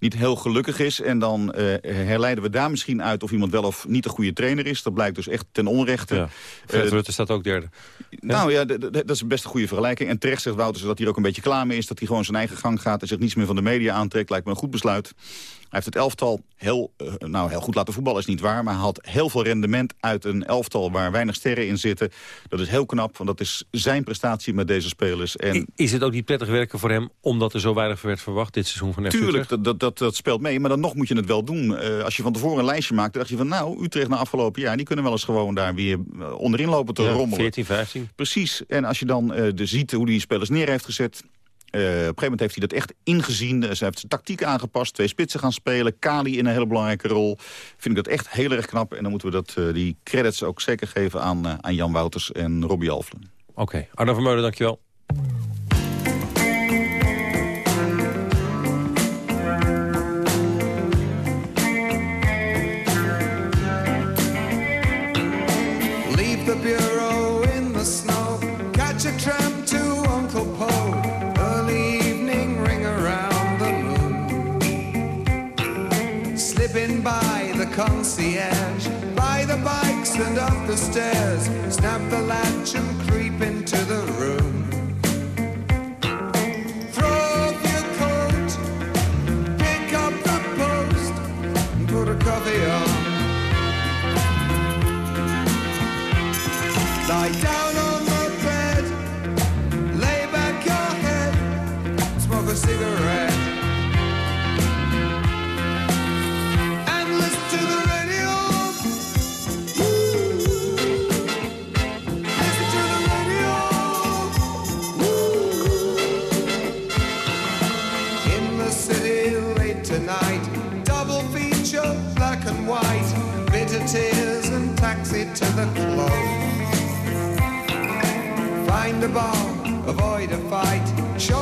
Speaker 17: niet heel gelukkig is. En dan uh, herleiden we daar misschien uit of iemand wel of niet een goede trainer is. Dat blijkt dus echt ten onrechte. Ja.
Speaker 10: Fred uh, Rutte staat ook derde.
Speaker 17: Nou ja, dat is best een goede vergelijking. En terecht zegt Wouters dat hij er ook een beetje klaar mee is. Dat hij gewoon zijn eigen gang gaat en zich niets meer van de media aantrekt. Lijkt me een goed besluit. Hij heeft het elftal heel, uh, nou, heel goed laten voetballen, is niet waar. Maar hij had heel veel rendement uit een elftal waar weinig sterren in zitten. Dat is heel knap, want dat is zijn prestatie met deze spelers. En
Speaker 10: is het ook niet prettig werken voor hem, omdat er zo weinig werd verwacht dit seizoen van FC
Speaker 17: Tuurlijk, dat, dat, dat, dat, speelt mee. Maar dan nog moet je het wel doen. Uh, als je van tevoren een lijstje maakt, dan dacht je van... nou, Utrecht na afgelopen jaar, die kunnen wel eens gewoon daar weer onderin lopen te
Speaker 10: ja,
Speaker 17: rommelen.
Speaker 10: 14, 15.
Speaker 17: Precies. En als je dan uh, de ziet hoe die spelers neer heeft gezet... Uh, op een gegeven moment heeft hij dat echt ingezien. Ze heeft zijn tactiek aangepast. Twee spitsen gaan spelen. Kali in een hele belangrijke rol. Vind ik dat echt heel erg knap. En dan moeten we dat, uh, die credits ook zeker geven aan, aan Jan Wouters en Robbie Alflen.
Speaker 10: Oké. Okay. Arno Vermeulen, dankjewel.
Speaker 25: Concierge, by the bikes and up the stairs, snap the latch and creep into the room. Throw off your coat, pick up the post, and put a coffee on. Lie down on the bed, lay back your head, smoke a cigarette. White, bitter tears and taxi to the club. Find a bar, avoid a fight, show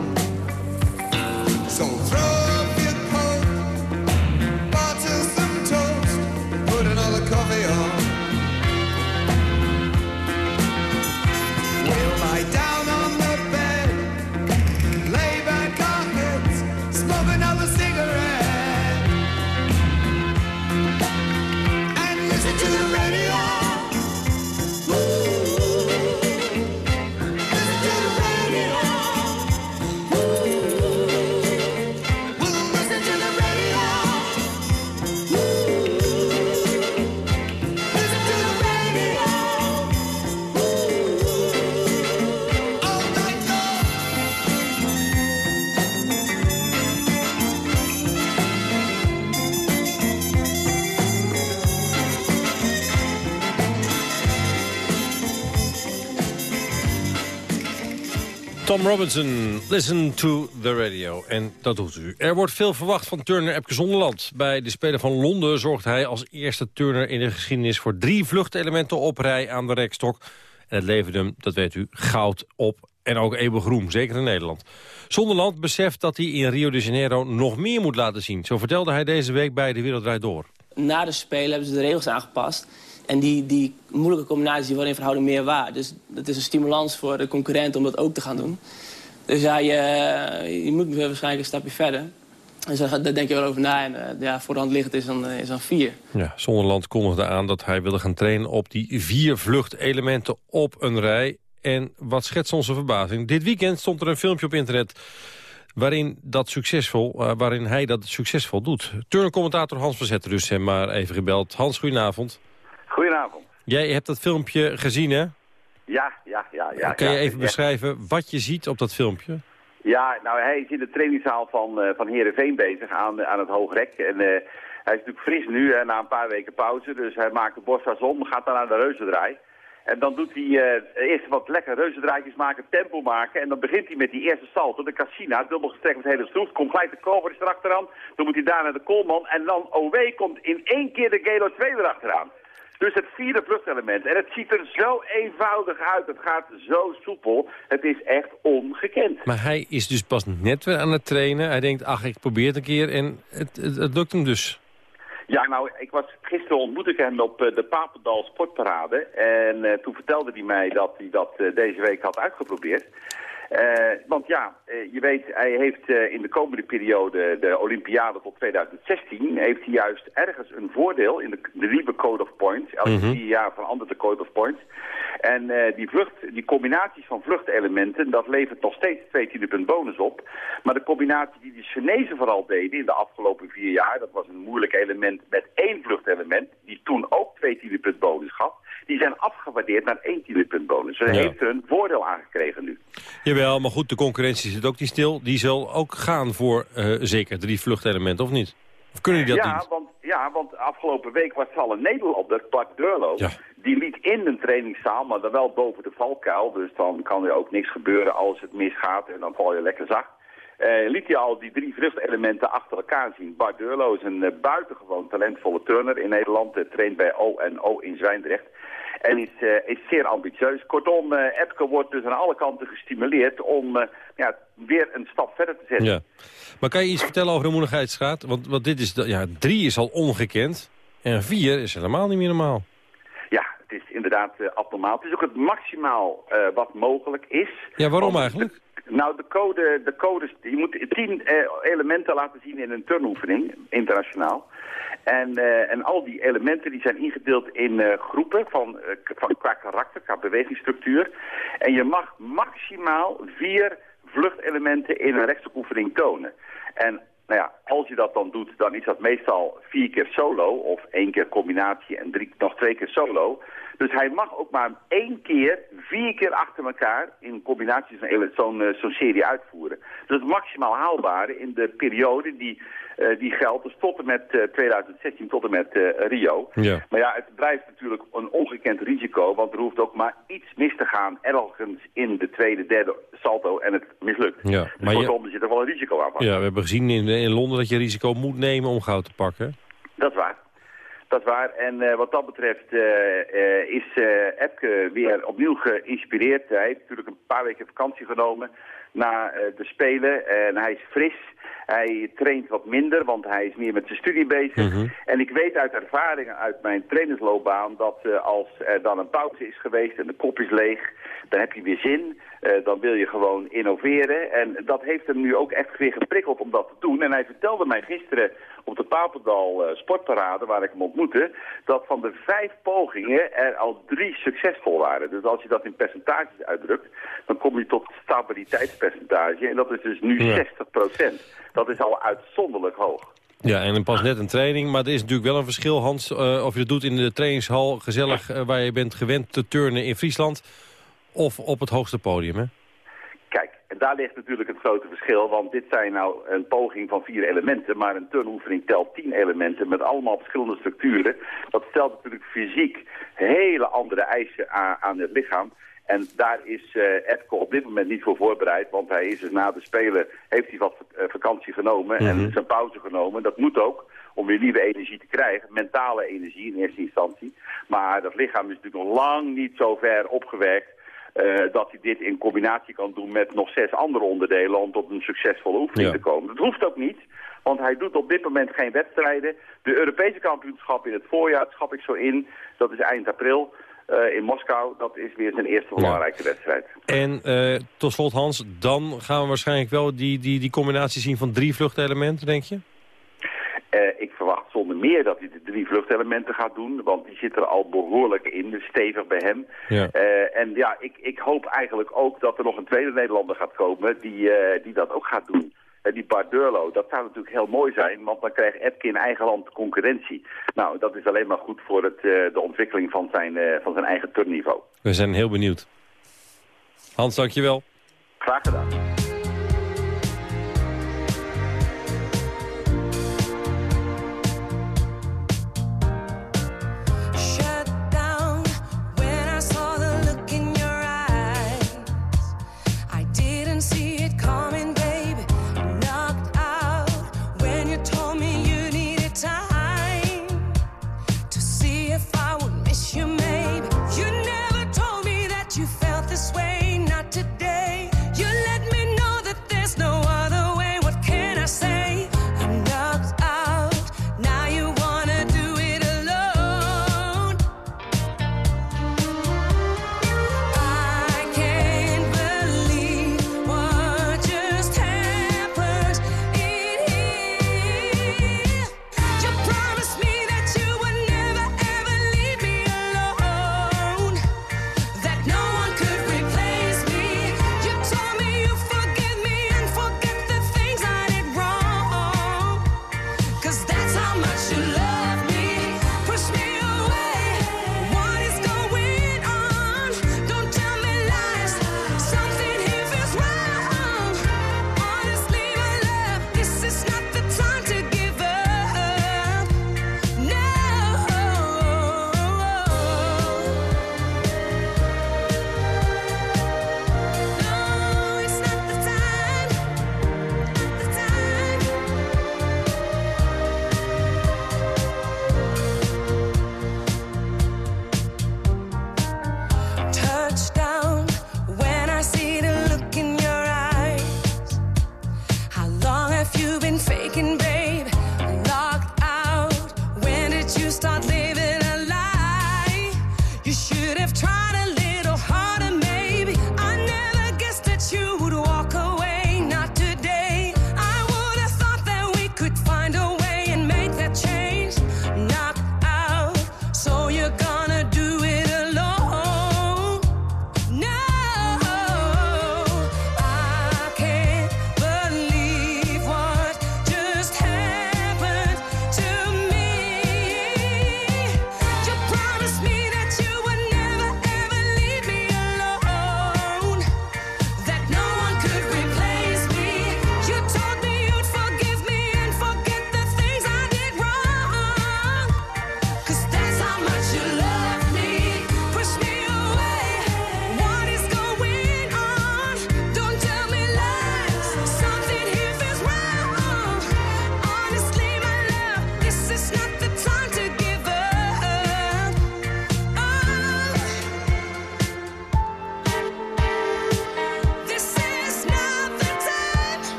Speaker 10: Tom Robinson, listen to the radio. En dat doet u. Er wordt veel verwacht van Turner Epke Zonderland. Bij de Spelen van Londen zorgt hij als eerste Turner in de geschiedenis... voor drie vluchtelementen op rij aan de rekstok. En het leverde hem, dat weet u, goud op. En ook eeuwig roem, zeker in Nederland. Zonderland beseft dat hij in Rio de Janeiro nog meer moet laten zien. Zo vertelde hij deze week bij De Wereld Draait Door.
Speaker 26: Na de Spelen hebben ze de regels aangepast. En die, die moeilijke combinaties die worden in verhouding meer waar. Dus dat is een stimulans voor de concurrent om dat ook te gaan doen. Dus ja, je, je moet waarschijnlijk een stapje verder. Dus daar, denk je wel over na. En uh, ja, voor de hand liggend is dan, is dan vier.
Speaker 10: Ja, Zonderland kondigde aan dat hij wilde gaan trainen op die vier vluchtelementen op een rij. En wat schetst onze verbazing? Dit weekend stond er een filmpje op internet waarin, dat succesvol, uh, waarin hij dat succesvol doet. Turncommentator Hans Verzet dus hem maar even gebeld. Hans, goedenavond.
Speaker 27: Goedenavond.
Speaker 10: Jij hebt dat filmpje gezien, hè?
Speaker 27: Ja, ja, ja. ja
Speaker 10: Kan je
Speaker 27: ja,
Speaker 10: even beschrijven wat je ziet op dat filmpje?
Speaker 27: Ja, nou hij is in de trainingszaal van, uh, van Heerenveen bezig aan, aan het hoogrek. En uh, hij is natuurlijk fris nu, na een paar weken pauze. Dus hij maakt de borsttas om, gaat dan naar de reuzendraai. En dan doet hij uh, eerst wat lekker reuzendraaitjes maken, tempo maken. En dan begint hij met die eerste salto, de Cassina, dubbel gestrekt met hele stroef. Komt gelijk de cover is erachteraan. Dan moet hij daar naar de Koolman. En dan OW komt in één keer de Gelo 2 erachteraan. Dus het vierde vluchtelement. En het ziet er zo eenvoudig uit. Het gaat zo soepel. Het is echt ongekend.
Speaker 10: Maar hij is dus pas net weer aan het trainen. Hij denkt, ach, ik probeer het een keer. En het, het, het lukt hem dus.
Speaker 27: Ja, nou, ik was, gisteren ontmoette ik hem op uh, de Papendal Sportparade. En uh, toen vertelde hij mij dat hij dat uh, deze week had uitgeprobeerd. Uh, want ja, uh, je weet, hij heeft uh, in de komende periode, de Olympiade tot 2016, heeft hij juist ergens een voordeel in de, de nieuwe Code of Points. Elke mm -hmm. vier jaar verandert de Code of Points. En die, vlucht, die combinaties van vluchtelementen, dat levert nog steeds twee tiende punt bonus op. Maar de combinatie die de Chinezen vooral deden in de afgelopen vier jaar, dat was een moeilijk element met één vluchtelement, die toen ook twee tiende punt bonus gaf die zijn afgewaardeerd naar één tiende bonus. Ze ja. heeft er een voordeel aangekregen nu.
Speaker 10: Jawel, maar goed, de concurrentie zit ook niet stil. Die zal ook gaan voor uh, zeker drie vluchtelementen, of niet? Of kunnen die dat
Speaker 27: ja,
Speaker 10: niet?
Speaker 27: Want, ja, want afgelopen week was er al een Nederlander, Bart Durlo.
Speaker 10: Ja.
Speaker 27: Die liet in een trainingszaal, maar dan wel boven de valkuil. Dus dan kan er ook niks gebeuren als het misgaat en dan val je lekker zacht. Uh, liet hij al die drie vluchtelementen achter elkaar zien. Bart Durlo is een uh, buitengewoon talentvolle turner in Nederland. Uh, traint bij ONO in Zwijndrecht. En is, uh, is zeer ambitieus. Kortom, uh, Epke wordt dus aan alle kanten gestimuleerd om uh, ja, weer een stap verder te zetten.
Speaker 10: Ja. Maar kan je iets vertellen over de moedigheidsgraad? Want, want dit is, ja, drie is al ongekend en vier is helemaal niet meer normaal.
Speaker 27: Ja, het is inderdaad abnormaal. Het is ook het maximaal wat mogelijk is.
Speaker 10: Ja, waarom eigenlijk?
Speaker 27: Nou, de code, de codes, je moet tien uh, elementen laten zien in een turnoefening, internationaal. En, uh, en al die elementen die zijn ingedeeld in uh, groepen van, van, qua karakter, qua bewegingsstructuur. En je mag maximaal vier vluchtelementen in een rechtsoefening tonen. En nou ja, als je dat dan doet, dan is dat meestal vier keer solo of één keer combinatie en drie, nog twee keer solo. Dus hij mag ook maar één keer, vier keer achter elkaar in combinatie zo'n uh, zo serie uitvoeren. Dat is maximaal haalbaar in de periode die, uh, die geldt, dus tot en met uh, 2016, tot en met Rio.
Speaker 10: Ja.
Speaker 27: Maar ja, het blijft natuurlijk een ongekend risico, want er hoeft ook maar iets mis te gaan ergens in de tweede, derde salto en het mislukt.
Speaker 10: Ja,
Speaker 27: dus
Speaker 10: maar
Speaker 27: kortom, er zit er wel een risico aan.
Speaker 10: Ja, we hebben gezien in, in Londen dat je risico moet nemen om goud te pakken.
Speaker 27: Dat is waar. Dat is waar. En uh, wat dat betreft uh, uh, is Epke weer opnieuw geïnspireerd. Hij heeft natuurlijk een paar weken vakantie genomen na de Spelen. En hij is fris. Hij traint wat minder, want hij is meer met zijn studie bezig.
Speaker 10: Mhm.
Speaker 27: Mm -hmm. En ik weet uit ervaring uit mijn trainersloopbaan... dat als er dan een pauze is geweest en de kop is leeg... dan heb je weer zin. Dan wil je gewoon innoveren. En dat heeft hem nu ook echt weer geprikkeld om dat te doen. En hij vertelde mij gisteren op de Papendal uh, Sportparade, waar ik hem ontmoette, dat van de vijf pogingen er al drie succesvol waren. Dus als je dat in percentages uitdrukt, dan kom je tot stabiliteitspercentage. En dat is dus nu
Speaker 10: Ja.
Speaker 27: 60% Dat is al uitzonderlijk hoog.
Speaker 10: Ja, en pas net een training. Maar er is natuurlijk wel een verschil, Hans, uh, of je dat doet in de trainingshal gezellig... Uh, waar je bent gewend te turnen in Friesland... of op het hoogste podium, hè?
Speaker 27: Kijk, en daar ligt natuurlijk het grote verschil, want dit zijn nou een poging van vier elementen, maar een turnoefening telt tien elementen met allemaal verschillende structuren. Dat stelt natuurlijk fysiek hele andere eisen aan, aan het lichaam. En daar is uh, op dit moment niet voor voorbereid, want hij is dus na de Spelen, heeft hij wat uh, vakantie genomen
Speaker 10: Mhm.
Speaker 27: en zijn pauze genomen. Dat moet ook, om weer nieuwe energie te krijgen, mentale energie in eerste instantie. Maar dat lichaam is natuurlijk nog lang niet zo ver opgewerkt uh, dat hij dit in combinatie kan doen met nog zes andere onderdelen om tot een succesvolle oefening
Speaker 10: Ja.
Speaker 27: te komen. Dat hoeft ook niet,
Speaker 28: Want hij doet op dit moment geen wedstrijden. De Europese kampioenschap in het voorjaar schat ik zo in. Dat is eind april. eh, in Moskou, dat is weer zijn eerste belangrijke wedstrijd.
Speaker 10: En eh, tot slot Hans, dan gaan we waarschijnlijk wel die, die, die combinatie zien van drie vluchtelementen, denk je?
Speaker 28: Eh, ik verwacht zonder meer dat hij de drie vluchtelementen gaat doen, want die zit er al behoorlijk in, dus stevig bij hem.
Speaker 10: Ja.
Speaker 28: Eh, en ja, ik, ik hoop eigenlijk ook dat er nog een tweede Nederlander gaat komen die, eh, die dat ook gaat doen. Die Bart Durlo, dat zou natuurlijk heel mooi zijn, want dan krijgt Epke in eigen land concurrentie. Nou, dat is alleen maar goed voor het, de ontwikkeling van zijn, van zijn eigen turnniveau.
Speaker 10: We zijn heel benieuwd. Hans, dankjewel.
Speaker 28: Graag gedaan.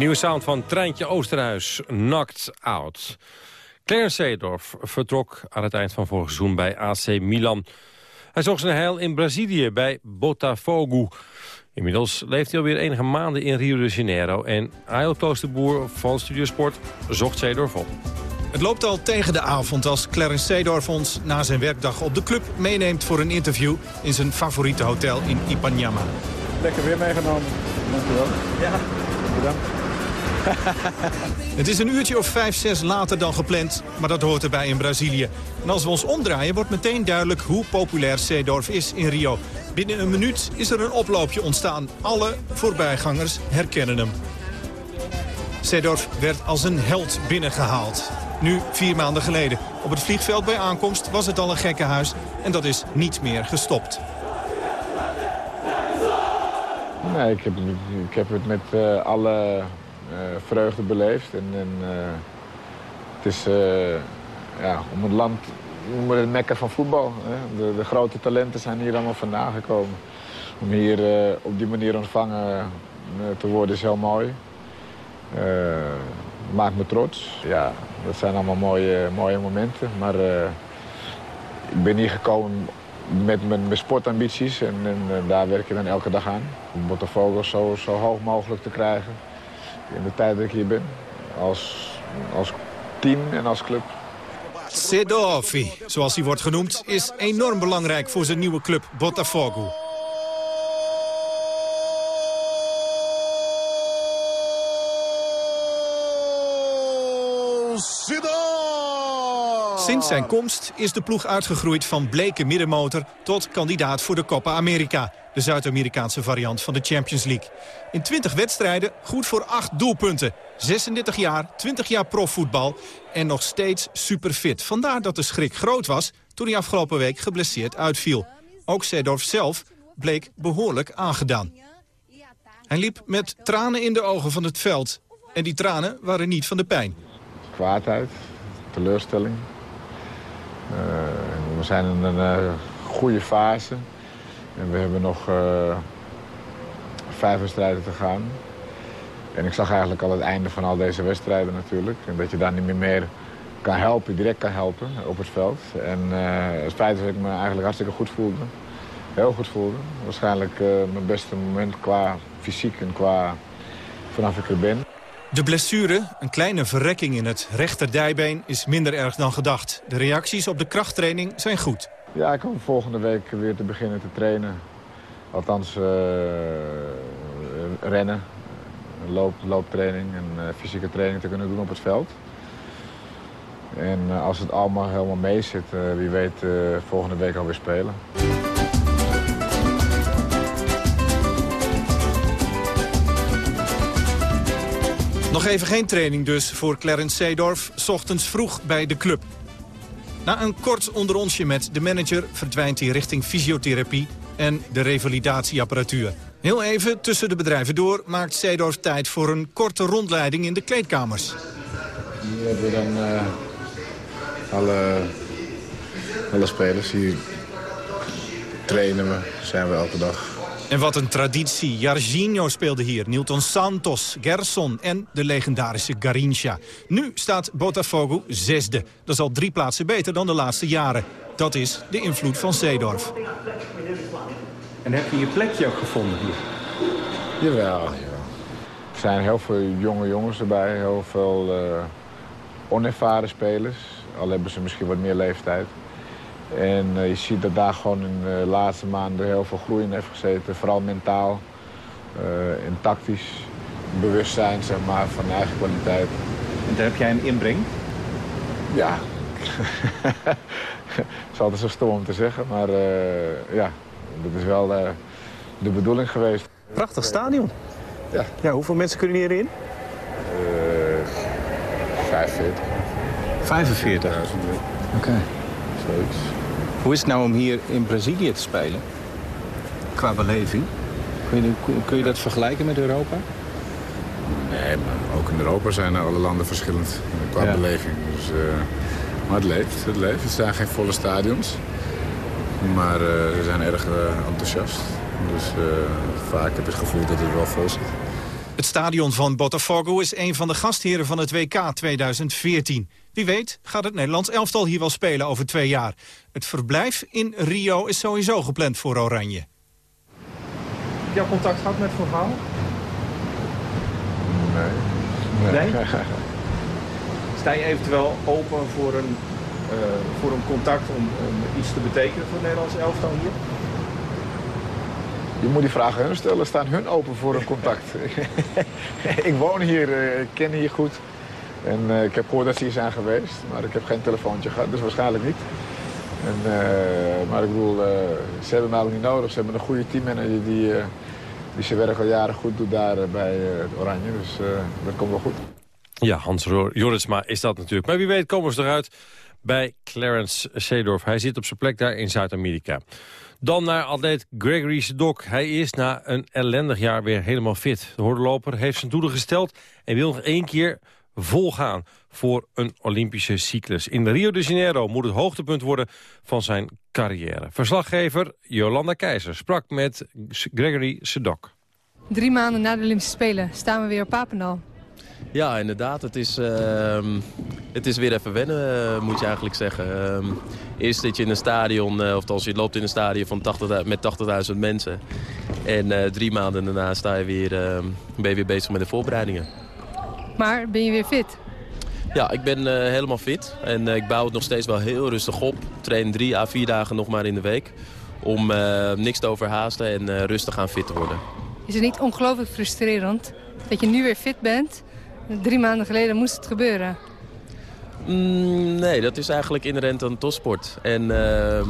Speaker 10: Nieuwe sound van Treintje Oosterhuis, Knocked Out. Clarence Seedorf vertrok aan het eind van vorig seizoen bij AC Milan. Hij zocht zijn heil in Brazilië bij Botafogo. Inmiddels leeft hij alweer enige maanden in Rio de Janeiro... en Ail Kloosterboer van Studiosport zocht Seedorf op.
Speaker 20: Het loopt al tegen de avond als Clarence Seedorf ons na zijn werkdag op de club meeneemt voor een interview in zijn favoriete hotel in Ipanema.
Speaker 13: Lekker weer meegenomen. Dankjewel.
Speaker 20: Ja.
Speaker 13: Bedankt. (laughs)
Speaker 20: Het is een uurtje of vijf, zes later dan gepland, maar dat hoort erbij in Brazilië. En als we ons omdraaien wordt meteen duidelijk hoe populair Seedorf is in Rio. Binnen een minuut is er een oploopje ontstaan. Alle voorbijgangers herkennen hem. Seedorf werd als een held binnengehaald. Nu vier maanden geleden. Op het vliegveld bij aankomst was het al een gekkenhuis en dat is niet meer gestopt.
Speaker 13: Nee, ik heb, ik heb het met eh, alle vreugde beleefd. En, en uh, het is ja, om het land, om het mekker van voetbal. Hè. De, de, grote talenten zijn hier allemaal vandaan gekomen. Om hier op die manier ontvangen te worden is heel mooi. maakt me trots. Ja, dat zijn allemaal mooie, mooie momenten. Maar ik ben hier gekomen met mijn, mijn sportambities en, en, en, daar werk je dan elke dag aan. Om Botafogo zo, zo hoog mogelijk te krijgen in de tijd dat ik hier ben. Als, als team en als club.
Speaker 20: Sedofi, zoals hij wordt genoemd, is enorm belangrijk voor zijn nieuwe club Botafogo. Sinds zijn komst is de ploeg uitgegroeid van bleke middenmotor... tot kandidaat voor de Copa America, de Zuid-Amerikaanse variant van de Champions League. In 20 wedstrijden goed voor 8 doelpunten. 36 jaar, 20 jaar profvoetbal en nog steeds superfit. Vandaar dat de schrik groot was toen hij afgelopen week geblesseerd uitviel. Ook Seedorf zelf bleek behoorlijk aangedaan. Hij liep met tranen in de ogen van het veld. En die tranen waren niet van de pijn.
Speaker 13: Kwaadheid, teleurstelling. Uh, we zijn in een uh, goede fase. En we hebben nog uh, vijf wedstrijden te gaan. En ik zag eigenlijk al het einde van al deze wedstrijden natuurlijk. En dat je daar niet meer, meer kan helpen, direct kan helpen op het veld. En het feit dat ik me eigenlijk hartstikke goed voelde. Heel goed voelde. Waarschijnlijk mijn beste moment qua fysiek en qua vanaf ik er ben.
Speaker 20: De blessure, een kleine verrekking in het rechterdijbeen, is minder erg dan gedacht. De reacties op de krachttraining zijn goed.
Speaker 13: Ja, ik hoop volgende week weer te beginnen te trainen. Althans, uh, rennen, loop, looptraining en uh, fysieke training te kunnen doen op het veld. En uh, als het allemaal helemaal mee zit, wie weet volgende week alweer spelen.
Speaker 20: Nog even geen training dus voor Clarence Seedorf, ochtends vroeg bij de club. Na een kort onderonsje met de manager verdwijnt hij richting fysiotherapie en de revalidatieapparatuur. Heel even tussen de bedrijven door maakt Seedorf tijd voor een korte rondleiding in de kleedkamers.
Speaker 13: Hier hebben we dan uh, alle, alle spelers. Hier trainen we, zijn we elke dag.
Speaker 20: En wat een traditie. Jarginho speelde hier, Nilton Santos, Gerson en de legendarische Garincha. Nu staat Botafogo zesde. Dat is al drie plaatsen beter dan de laatste jaren. Dat is de invloed van Zeedorf.
Speaker 29: En heb je je plekje ook gevonden hier?
Speaker 13: Jawel, ja. Er zijn heel veel jonge jongens erbij, heel veel uh, onervaren spelers. Al hebben ze misschien wat meer leeftijd. En uh, je ziet dat daar gewoon in de laatste maanden heel veel groei in heeft gezeten. Vooral mentaal uh, en tactisch. Bewustzijn zeg maar, van eigen kwaliteit.
Speaker 29: En daar heb jij een inbreng?
Speaker 13: Ja. (laughs) Het is altijd zo stom om te zeggen, maar uh, ja, dat is wel de bedoeling geweest.
Speaker 29: Prachtig stadion.
Speaker 13: Ja.
Speaker 29: ja hoeveel mensen kunnen hierin?
Speaker 13: 45.
Speaker 29: 45? Oké. Okay.
Speaker 13: Zoiets.
Speaker 29: Hoe is het nou om hier in Brazilië te spelen? Qua beleving? Kun je, kun je dat vergelijken met Europa?
Speaker 19: Nee, maar ook in Europa zijn alle landen verschillend qua ja. beleving. Dus, uh, maar het leeft, het leeft. Het zijn geen volle stadions. Maar uh, ze zijn erg uh, enthousiast. Dus vaak heb ik het gevoel dat het wel vol zit.
Speaker 20: Het stadion van Botafogo is een van de gastheren van het WK 2014. Wie weet gaat het Nederlands elftal hier wel spelen over twee jaar. Het verblijf in Rio is sowieso gepland voor Oranje.
Speaker 29: Heb je al contact gehad met Van Gaal?
Speaker 13: Nee.
Speaker 29: Nee? nee? (laughs) Sta je eventueel open voor een, uh, voor een contact om, om, iets te betekenen voor het Nederlands elftal hier?
Speaker 13: Je moet die vragen hun stellen. Staan hun open voor een contact? (laughs) ik woon hier, eh, ik ken hier goed. En uh, ik heb gehoord dat ze hier zijn geweest. Maar ik heb geen telefoontje gehad, dus waarschijnlijk niet. En, uh, maar ik bedoel, ze hebben mij ook niet nodig. Ze hebben een goede teammanager die, die zijn werk al jaren goed doet daar bij het Oranje. Dus dat komt wel goed.
Speaker 10: Ja, Hans Jorisma is dat natuurlijk. Maar wie weet komen ze eruit bij Clarence Seedorf. Hij zit op zijn plek daar in Zuid-Amerika. Dan naar atleet Gregory Sedok. Hij is na een ellendig jaar weer helemaal fit. De hordenloper heeft zijn doelen gesteld en wil nog één keer volgaan voor een Olympische cyclus. In Rio de Janeiro moet het hoogtepunt worden van zijn carrière. Verslaggever Jolanda Keizer sprak met Gregory Sedok.
Speaker 30: Drie maanden na de Olympische Spelen staan we weer op Papendal.
Speaker 31: Ja, inderdaad. Het is, uh, het is weer even wennen, uh, moet je eigenlijk zeggen. Uh, eerst zit je in een stadion, uh, of als je loopt in een stadion van 80, met 80.000 mensen. En eh, drie maanden daarna sta je weer, ehm, ben je weer bezig met de voorbereidingen.
Speaker 30: Maar ben je weer fit?
Speaker 31: Ja, ik ben helemaal fit. En ik bouw het nog steeds wel heel rustig op. Train drie à vier dagen nog maar in de week. Om niks te overhaasten en rustig aan fit te worden.
Speaker 30: Is het niet ongelooflijk frustrerend dat je nu weer fit bent Drie maanden geleden moest het gebeuren.
Speaker 31: Mm, nee, dat is eigenlijk inherent aan topsport. En uh,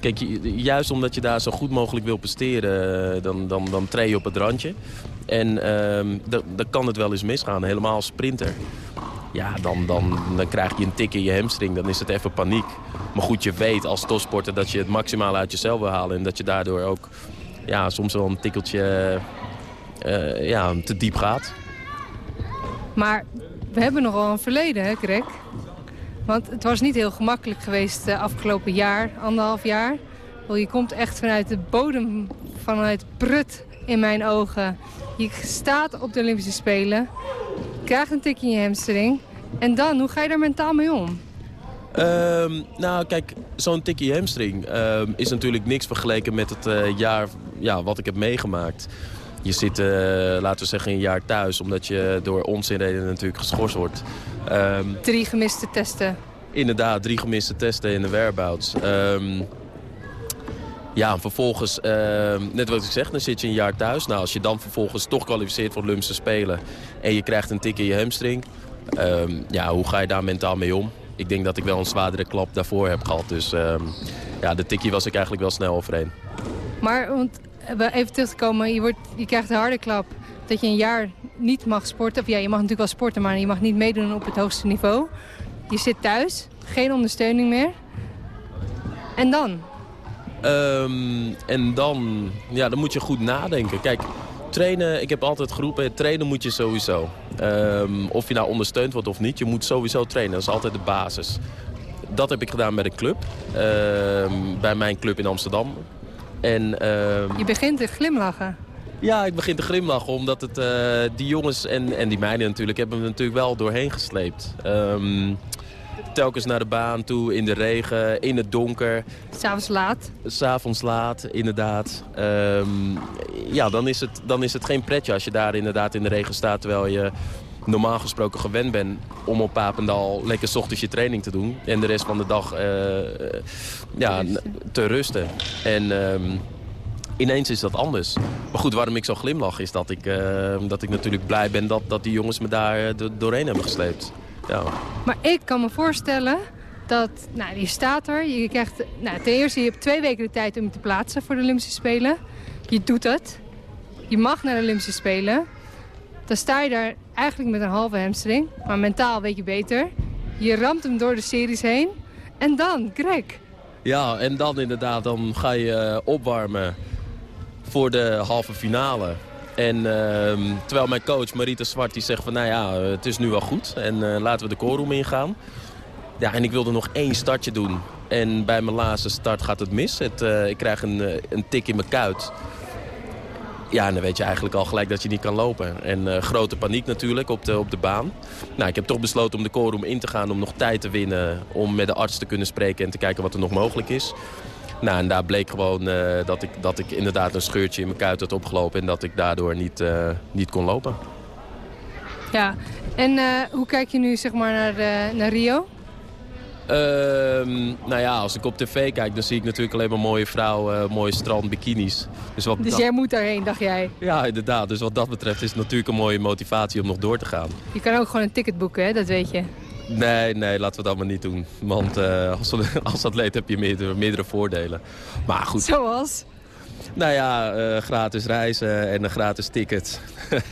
Speaker 31: kijk, juist omdat je daar zo goed mogelijk wil presteren, dan, dan, dan train je op het randje. En uh, dan kan het wel eens misgaan, helemaal als sprinter. Ja, dan, dan, dan krijg je een tik in je hamstring, dan is het even paniek. Maar goed, je weet als topsporter dat je het maximaal uit jezelf wil halen. En dat je daardoor ook ja, soms wel een tikkeltje uh, ja, te diep gaat.
Speaker 30: Maar we hebben nogal een verleden, hè, Greg? Want het was niet heel gemakkelijk geweest de afgelopen jaar, anderhalf jaar. Je komt echt vanuit de bodem, vanuit prut in mijn ogen. Je staat op de Olympische Spelen, krijgt een tik in je hamstring. En dan, hoe ga je daar mentaal mee om?
Speaker 31: Um, nou, kijk, zo'n tikje hamstring um, is natuurlijk niks vergeleken met het uh, jaar ja, wat ik heb meegemaakt. Je zit, uh, laten we zeggen, een jaar thuis... omdat je door onzinreden natuurlijk geschorst wordt.
Speaker 30: Um, drie gemiste testen.
Speaker 31: Inderdaad, drie gemiste testen in de whereabouts. Um, ja, vervolgens, uh, net wat ik zeg, dan zit je een jaar thuis. Nou, als je dan vervolgens toch kwalificeert voor Olympische Spelen... en je krijgt een tik in je hamstring... Um, ja, hoe ga je daar mentaal mee om? Ik denk dat ik wel een zwaardere klap daarvoor heb gehad. Dus ja, de tikje was ik eigenlijk wel snel overheen.
Speaker 30: Maar want even terug te komen, je, wordt, je krijgt een harde klap dat je een jaar niet mag sporten. Of ja, je mag natuurlijk wel sporten, maar je mag niet meedoen op het hoogste niveau. Je zit thuis, geen ondersteuning meer. En dan?
Speaker 31: Um, en dan, ja, dan moet je goed nadenken. Kijk, trainen, ik heb altijd geroepen, trainen moet je sowieso. Um, of je nou ondersteund wordt of niet, je moet sowieso trainen. Dat is altijd de basis. Dat heb ik gedaan met een club. Um, bij mijn club in Amsterdam. En,
Speaker 30: uh... Je begint te glimlachen.
Speaker 31: Ja, ik begin te glimlachen omdat het, uh, die jongens en, en die meiden natuurlijk hebben me natuurlijk wel doorheen gesleept. Um, telkens naar de baan toe, in de regen, in het donker.
Speaker 30: S'avonds laat.
Speaker 31: S'avonds laat, inderdaad. Um, ja, dan is, het, dan is het geen pretje als je daar inderdaad in de regen staat... terwijl je normaal gesproken gewend bent om op Papendal lekker ochtends je training te doen. En de rest van de dag uh, ja, te rusten. En um, ineens is dat anders. Maar goed, waarom ik zo glimlach is dat ik, uh, dat ik natuurlijk blij ben dat, dat die jongens me daar doorheen hebben gesleept. Ja.
Speaker 30: Maar ik kan me voorstellen dat, nou, je staat er. Je krijgt, nou, ten eerste, je hebt twee weken de tijd om je te plaatsen voor de Olympische Spelen. Je doet het. Je mag naar de Olympische Spelen. Dan sta je daar eigenlijk met een halve hamstring. Maar mentaal weet je beter. Je ramt hem door de series heen. En dan, Greg.
Speaker 31: Ja, en dan inderdaad, dan ga je eh, opwarmen voor de halve finale. En uh, terwijl mijn coach Marita Zwart die zegt van nou ja, het is nu wel goed. En uh, laten we de koolroom ingaan. Ja, en ik wilde nog één startje doen. En bij mijn laatste start gaat het mis. Het, ik krijg een, een tik in mijn kuit. Ja, en dan weet je eigenlijk al gelijk dat je niet kan lopen. En uh, grote paniek natuurlijk op de, op de baan. Nou, ik heb toch besloten om de koolroom in te gaan om nog tijd te winnen. Om met de arts te kunnen spreken en te kijken wat er nog mogelijk is. Nou, en daar bleek gewoon uh, dat, ik, dat ik inderdaad een scheurtje in mijn kuit had opgelopen... en dat ik daardoor niet, uh, niet kon lopen.
Speaker 30: Ja, en hoe kijk je nu zeg maar naar, naar Rio?
Speaker 25: Ehm, nou ja, als ik op tv kijk, dan zie ik natuurlijk alleen maar mooie vrouwen, uh, mooie strand, bikinis.
Speaker 30: Dus, wat dus jij moet daarheen, dacht jij?
Speaker 25: Ja, inderdaad. Dus wat dat betreft is het natuurlijk een mooie motivatie om nog door te gaan.
Speaker 30: Je kan ook gewoon een ticket boeken, hè? dat weet je.
Speaker 25: Nee, nee, laten we dat maar niet doen. Want uh, als, (laughs) als atleet heb je meerdere, meerdere voordelen. Maar goed.
Speaker 30: Zoals?
Speaker 25: Nou ja, uh, gratis reizen en een gratis ticket.
Speaker 30: Het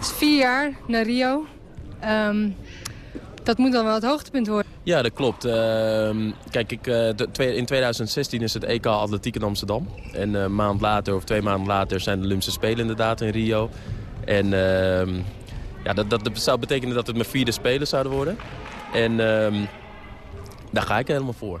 Speaker 30: is (laughs) vier jaar naar Rio. Um, dat moet dan wel het hoogtepunt worden.
Speaker 25: Ja, dat klopt. Uh, kijk, ik, de, in 2016 is het EK Atletiek in Amsterdam. En een maand later, of twee maanden later, zijn de Olympische Spelen inderdaad in Rio. En uh, ja, dat, dat, dat, zou betekenen dat het mijn vierde Spelen zouden worden. En ehm, daar ga ik helemaal voor.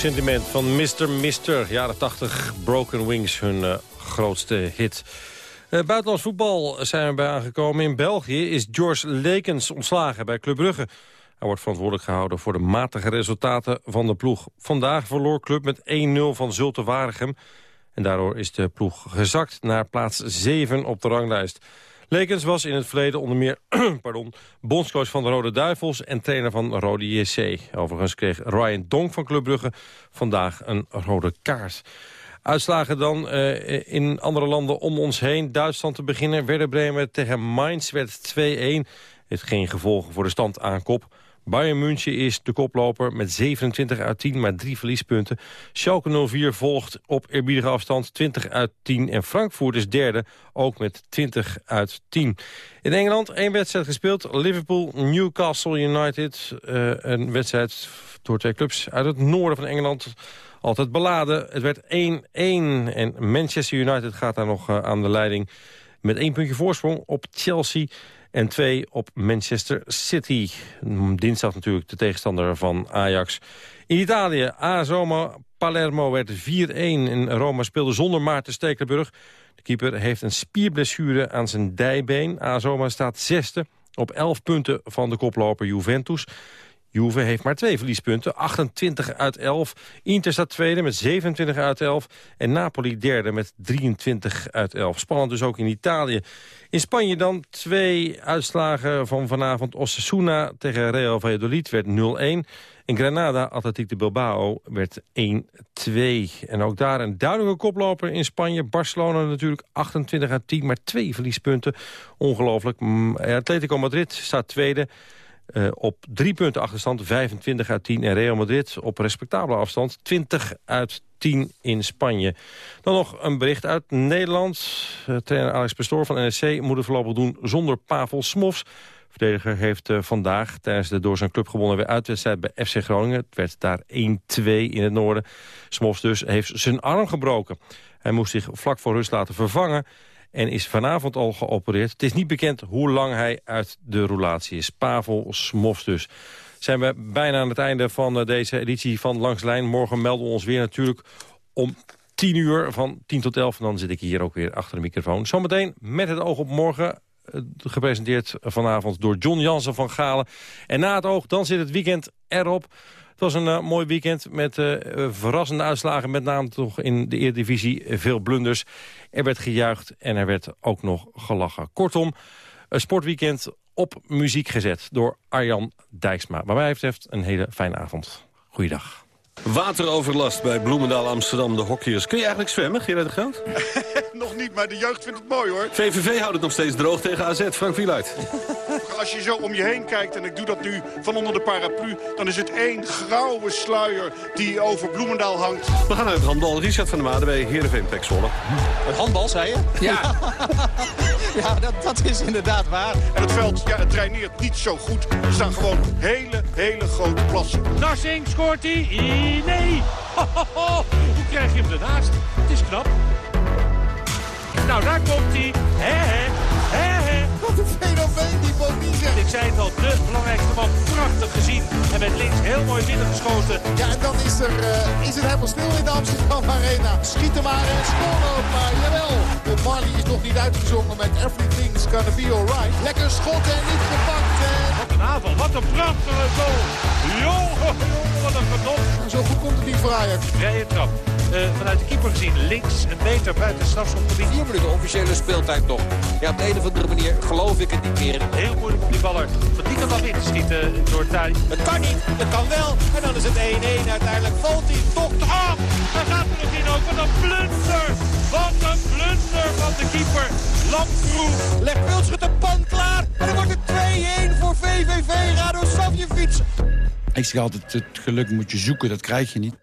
Speaker 10: Jeugdsentiment van Mr. Mister, jaren 80, Broken Wings, hun uh, grootste hit. Uh, buitenlands voetbal zijn we bij aangekomen. In België is George Lekens ontslagen bij Club Brugge. Hij wordt verantwoordelijk gehouden voor de matige resultaten van de ploeg. Vandaag verloor Club met 1-0 van Zulte Waregem. En daardoor is de ploeg gezakt naar plaats 7 op de ranglijst. Lekens was in het verleden onder meer (clears throat) pardon, bondscoach van de Rode Duivels... en trainer van Rode JC. Overigens kreeg Ryan Donk van Club Brugge vandaag een rode kaart. Uitslagen dan uh, in andere landen om ons heen. Duitsland te beginnen. Werder Bremen tegen Mainz werd 2-1. Heeft geen gevolgen voor de stand aan kop. Bayern München is de koploper met 27 uit 10, maar drie verliespunten. Schalke 04 volgt op eerbiedige afstand 20 uit 10. En Frankfurt is derde, ook met 20 uit 10. In Engeland één wedstrijd gespeeld. Liverpool-Newcastle United. Uh, een wedstrijd door twee clubs uit het noorden van Engeland altijd beladen. Het werd 1-1 en Manchester United gaat daar nog uh, aan de leiding... met één puntje voorsprong op Chelsea en twee op Manchester City. Dinsdag natuurlijk de tegenstander van Ajax. In Italië, AS Roma, Palermo werd 4-1 en Roma speelde zonder Maarten Stekelenburg. De keeper heeft een spierblessure aan zijn dijbeen. AS Roma staat zesde op 11 punten van de koploper Juventus. Juve heeft maar twee verliespunten, 28 uit 11. Inter staat tweede met 27 uit 11. En Napoli derde met 23 uit 11. Spannend dus ook in Italië. In Spanje dan twee uitslagen van vanavond. Osasuna tegen Real Valladolid werd 0-1. In Granada, Atletiek de Bilbao, werd 1-2. En ook daar een duidelijke koploper in Spanje. Barcelona natuurlijk 28 uit 10, maar twee verliespunten. Ongelooflijk. Mm, Atletico Madrid staat tweede. Uh, op drie punten achterstand, 25 uit 10. En Real Madrid op respectabele afstand, 20 uit 10 in Spanje. Dan nog een bericht uit Nederland. Uh, trainer Alex Pastoor van NSC moet het voorlopig doen zonder Pavel Smofs. verdediger heeft uh, vandaag tijdens de door zijn club gewonnen weer uitwedstrijd bij FC Groningen. Het werd daar 1-2 in het noorden. Smofs dus heeft zijn arm gebroken. Hij moest zich vlak voor rust laten vervangen en is vanavond al geopereerd. Het is niet bekend hoe lang hij uit de roulatie is. Pavel Smofs dus. Zijn we bijna aan het einde van eh, deze editie van Langs Lijn. Morgen melden we ons weer natuurlijk om 10 uur van 10 tot 11. En dan zit ik hier ook weer achter de microfoon. Zometeen met het oog op morgen eh, gepresenteerd vanavond door John Jansen van Galen. En na het oog, dan zit het weekend erop. Het was een uh, mooi weekend met uh, verrassende uitslagen. Met name toch in de Eredivisie veel blunders. Er werd gejuicht en er werd ook nog gelachen. Kortom, een sportweekend op muziek gezet door Arjan Dijksma. Wat mij betreft een hele fijne avond. Goeiedag.
Speaker 32: Wateroverlast bij Bloemendaal Amsterdam, de hockeyers. Kun je eigenlijk zwemmen, Gerard de Groot? (laughs)
Speaker 33: nog niet, maar de jeugd vindt het mooi hoor.
Speaker 32: VVV houdt het nog steeds droog tegen AZ. Frank Wieluid. (laughs)
Speaker 33: Als je zo om je heen kijkt, en ik doe dat nu van onder de paraplu... dan is het één grauwe sluier die over Bloemendaal hangt.
Speaker 32: We gaan naar het handbal. Richard van der Made bij Heerenveen Pek
Speaker 20: Het handbal, zei je?
Speaker 32: Ja. (laughs)
Speaker 20: ja, dat, dat is inderdaad waar.
Speaker 33: En het veld, ja, het draineert niet zo goed. Er staan gewoon hele, hele grote plassen.
Speaker 15: Narsing scoort hij. Nee. Ho, ho, ho. Hoe krijg je hem ernaast? Het is knap. Nou, daar komt hij. Hè, hè, hè.
Speaker 33: Wat een fenomeen, die Bonize.
Speaker 15: Ik zei het al, de belangrijkste man. Prachtig gezien. En met links heel mooi binnengeschoten.
Speaker 33: Ja, en dan is, er, uh, is het helemaal stil in de Amsterdam Arena. Schieten maar en scoren ook maar. Jawel. De Marley is nog niet uitgezongen met Everything's Gonna Be Alright. Lekker schot en niet gepakt. En...
Speaker 15: Wat een aanval. Wat een prachtige goal. Jongen, (laughs) wat een genot.
Speaker 33: Zo goed komt het niet voor Ajax.
Speaker 15: Vrije trap. Uh, vanuit de keeper gezien links, een meter buiten het strafschopgebied.
Speaker 34: Vier minuten officiële speeltijd nog. Ja, op de een of andere manier geloof ik het niet meer.
Speaker 15: Heel moeilijk om die baller van die kant af in te schieten door Thij.
Speaker 34: Het kan niet, het kan wel. En dan is het 1-1. Uiteindelijk valt hij toch.
Speaker 15: Ah, daar gaat er nog in ook. Wat een blunder. Wat een blunder van de keeper. Lamproef.
Speaker 34: Legt Wildschut de pan klaar. En dan wordt het 2-1 voor VVV. Rado Savjevic.
Speaker 11: Ik zeg altijd, het geluk moet je zoeken, dat krijg je niet.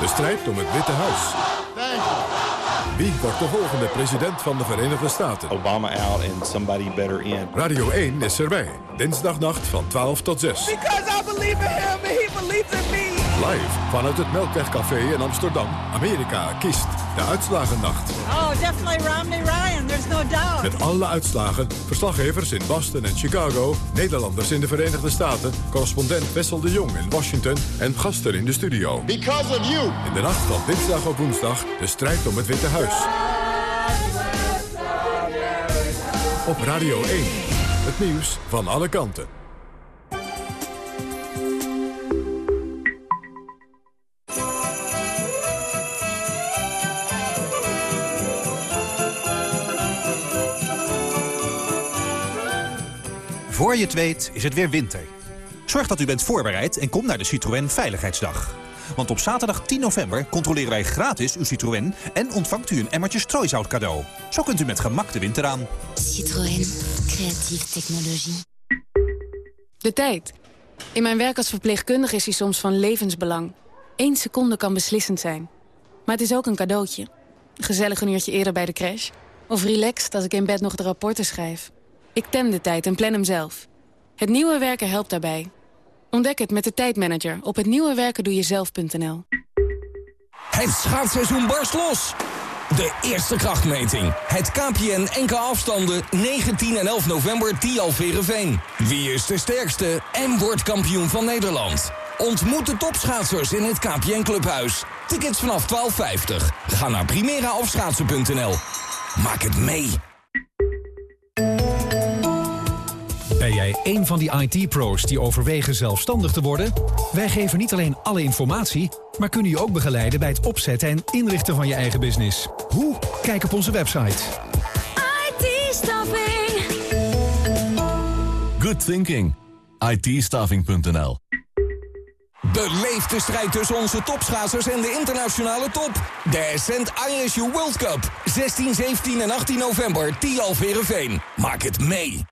Speaker 35: De strijd om het Witte Huis. Wie wordt de volgende president van de Verenigde Staten?
Speaker 36: Obama out and somebody better in.
Speaker 35: Radio 1 is erbij. Dinsdagnacht van 12 tot 6.
Speaker 34: Because I believe in him and he believes in me.
Speaker 35: Live vanuit het Melkwegcafé in Amsterdam. Amerika kiest de uitslagennacht.
Speaker 37: Oh, definitely Romney Ryan. There's no doubt.
Speaker 35: Met alle uitslagen, verslaggevers in Boston en Chicago... Nederlanders in de Verenigde Staten... correspondent Wessel de Jong in Washington... en gasten in de studio.
Speaker 33: Because of you.
Speaker 35: In de nacht van dinsdag op woensdag de strijd om het Witte Huis. Op Radio 1. Het nieuws van alle kanten.
Speaker 38: Voor je het weet is het weer winter. Zorg dat u bent voorbereid en kom naar de Citroën Veiligheidsdag.
Speaker 7: Want op zaterdag 10 november controleren wij gratis uw Citroën... en ontvangt u een emmertje strooisout cadeau. Zo kunt u met gemak de winter aan.
Speaker 39: Citroën. Creatieve technologie.
Speaker 28: De tijd. In mijn werk als verpleegkundige is die soms van levensbelang. Eén seconde kan beslissend zijn. Maar het is ook een cadeautje. Gezellig een uurtje eerder bij de crash. Of relaxed als ik in bed nog de rapporten schrijf. Ik tem de tijd en plan hem zelf. Het nieuwe werken helpt daarbij. Ontdek het met de tijdmanager op hetnieuwewerkendoejezelf.nl.
Speaker 6: Het schaatsseizoen barst los. De eerste krachtmeting. Het KPN NK afstanden 19 en 11 november Tialverenveen. Wie is de sterkste en wordt kampioen van Nederland? Ontmoet de topschaatsers in het KPN Clubhuis. Tickets vanaf 12,50. Ga naar primeraofschaatsen.nl. Maak het mee.
Speaker 40: Ben jij een van die IT-pro's die overwegen zelfstandig te worden? Wij geven niet alleen alle informatie, maar kunnen je ook begeleiden bij het opzetten en inrichten van je eigen business. Hoe? Kijk op onze website.
Speaker 41: IT-staffing.
Speaker 42: Good thinking. it
Speaker 6: Beleef de strijd tussen onze topschaatsers en de internationale top. De Ascent ISU World Cup. 16, 17 en 18 november. Tialverenveen. Maak het mee.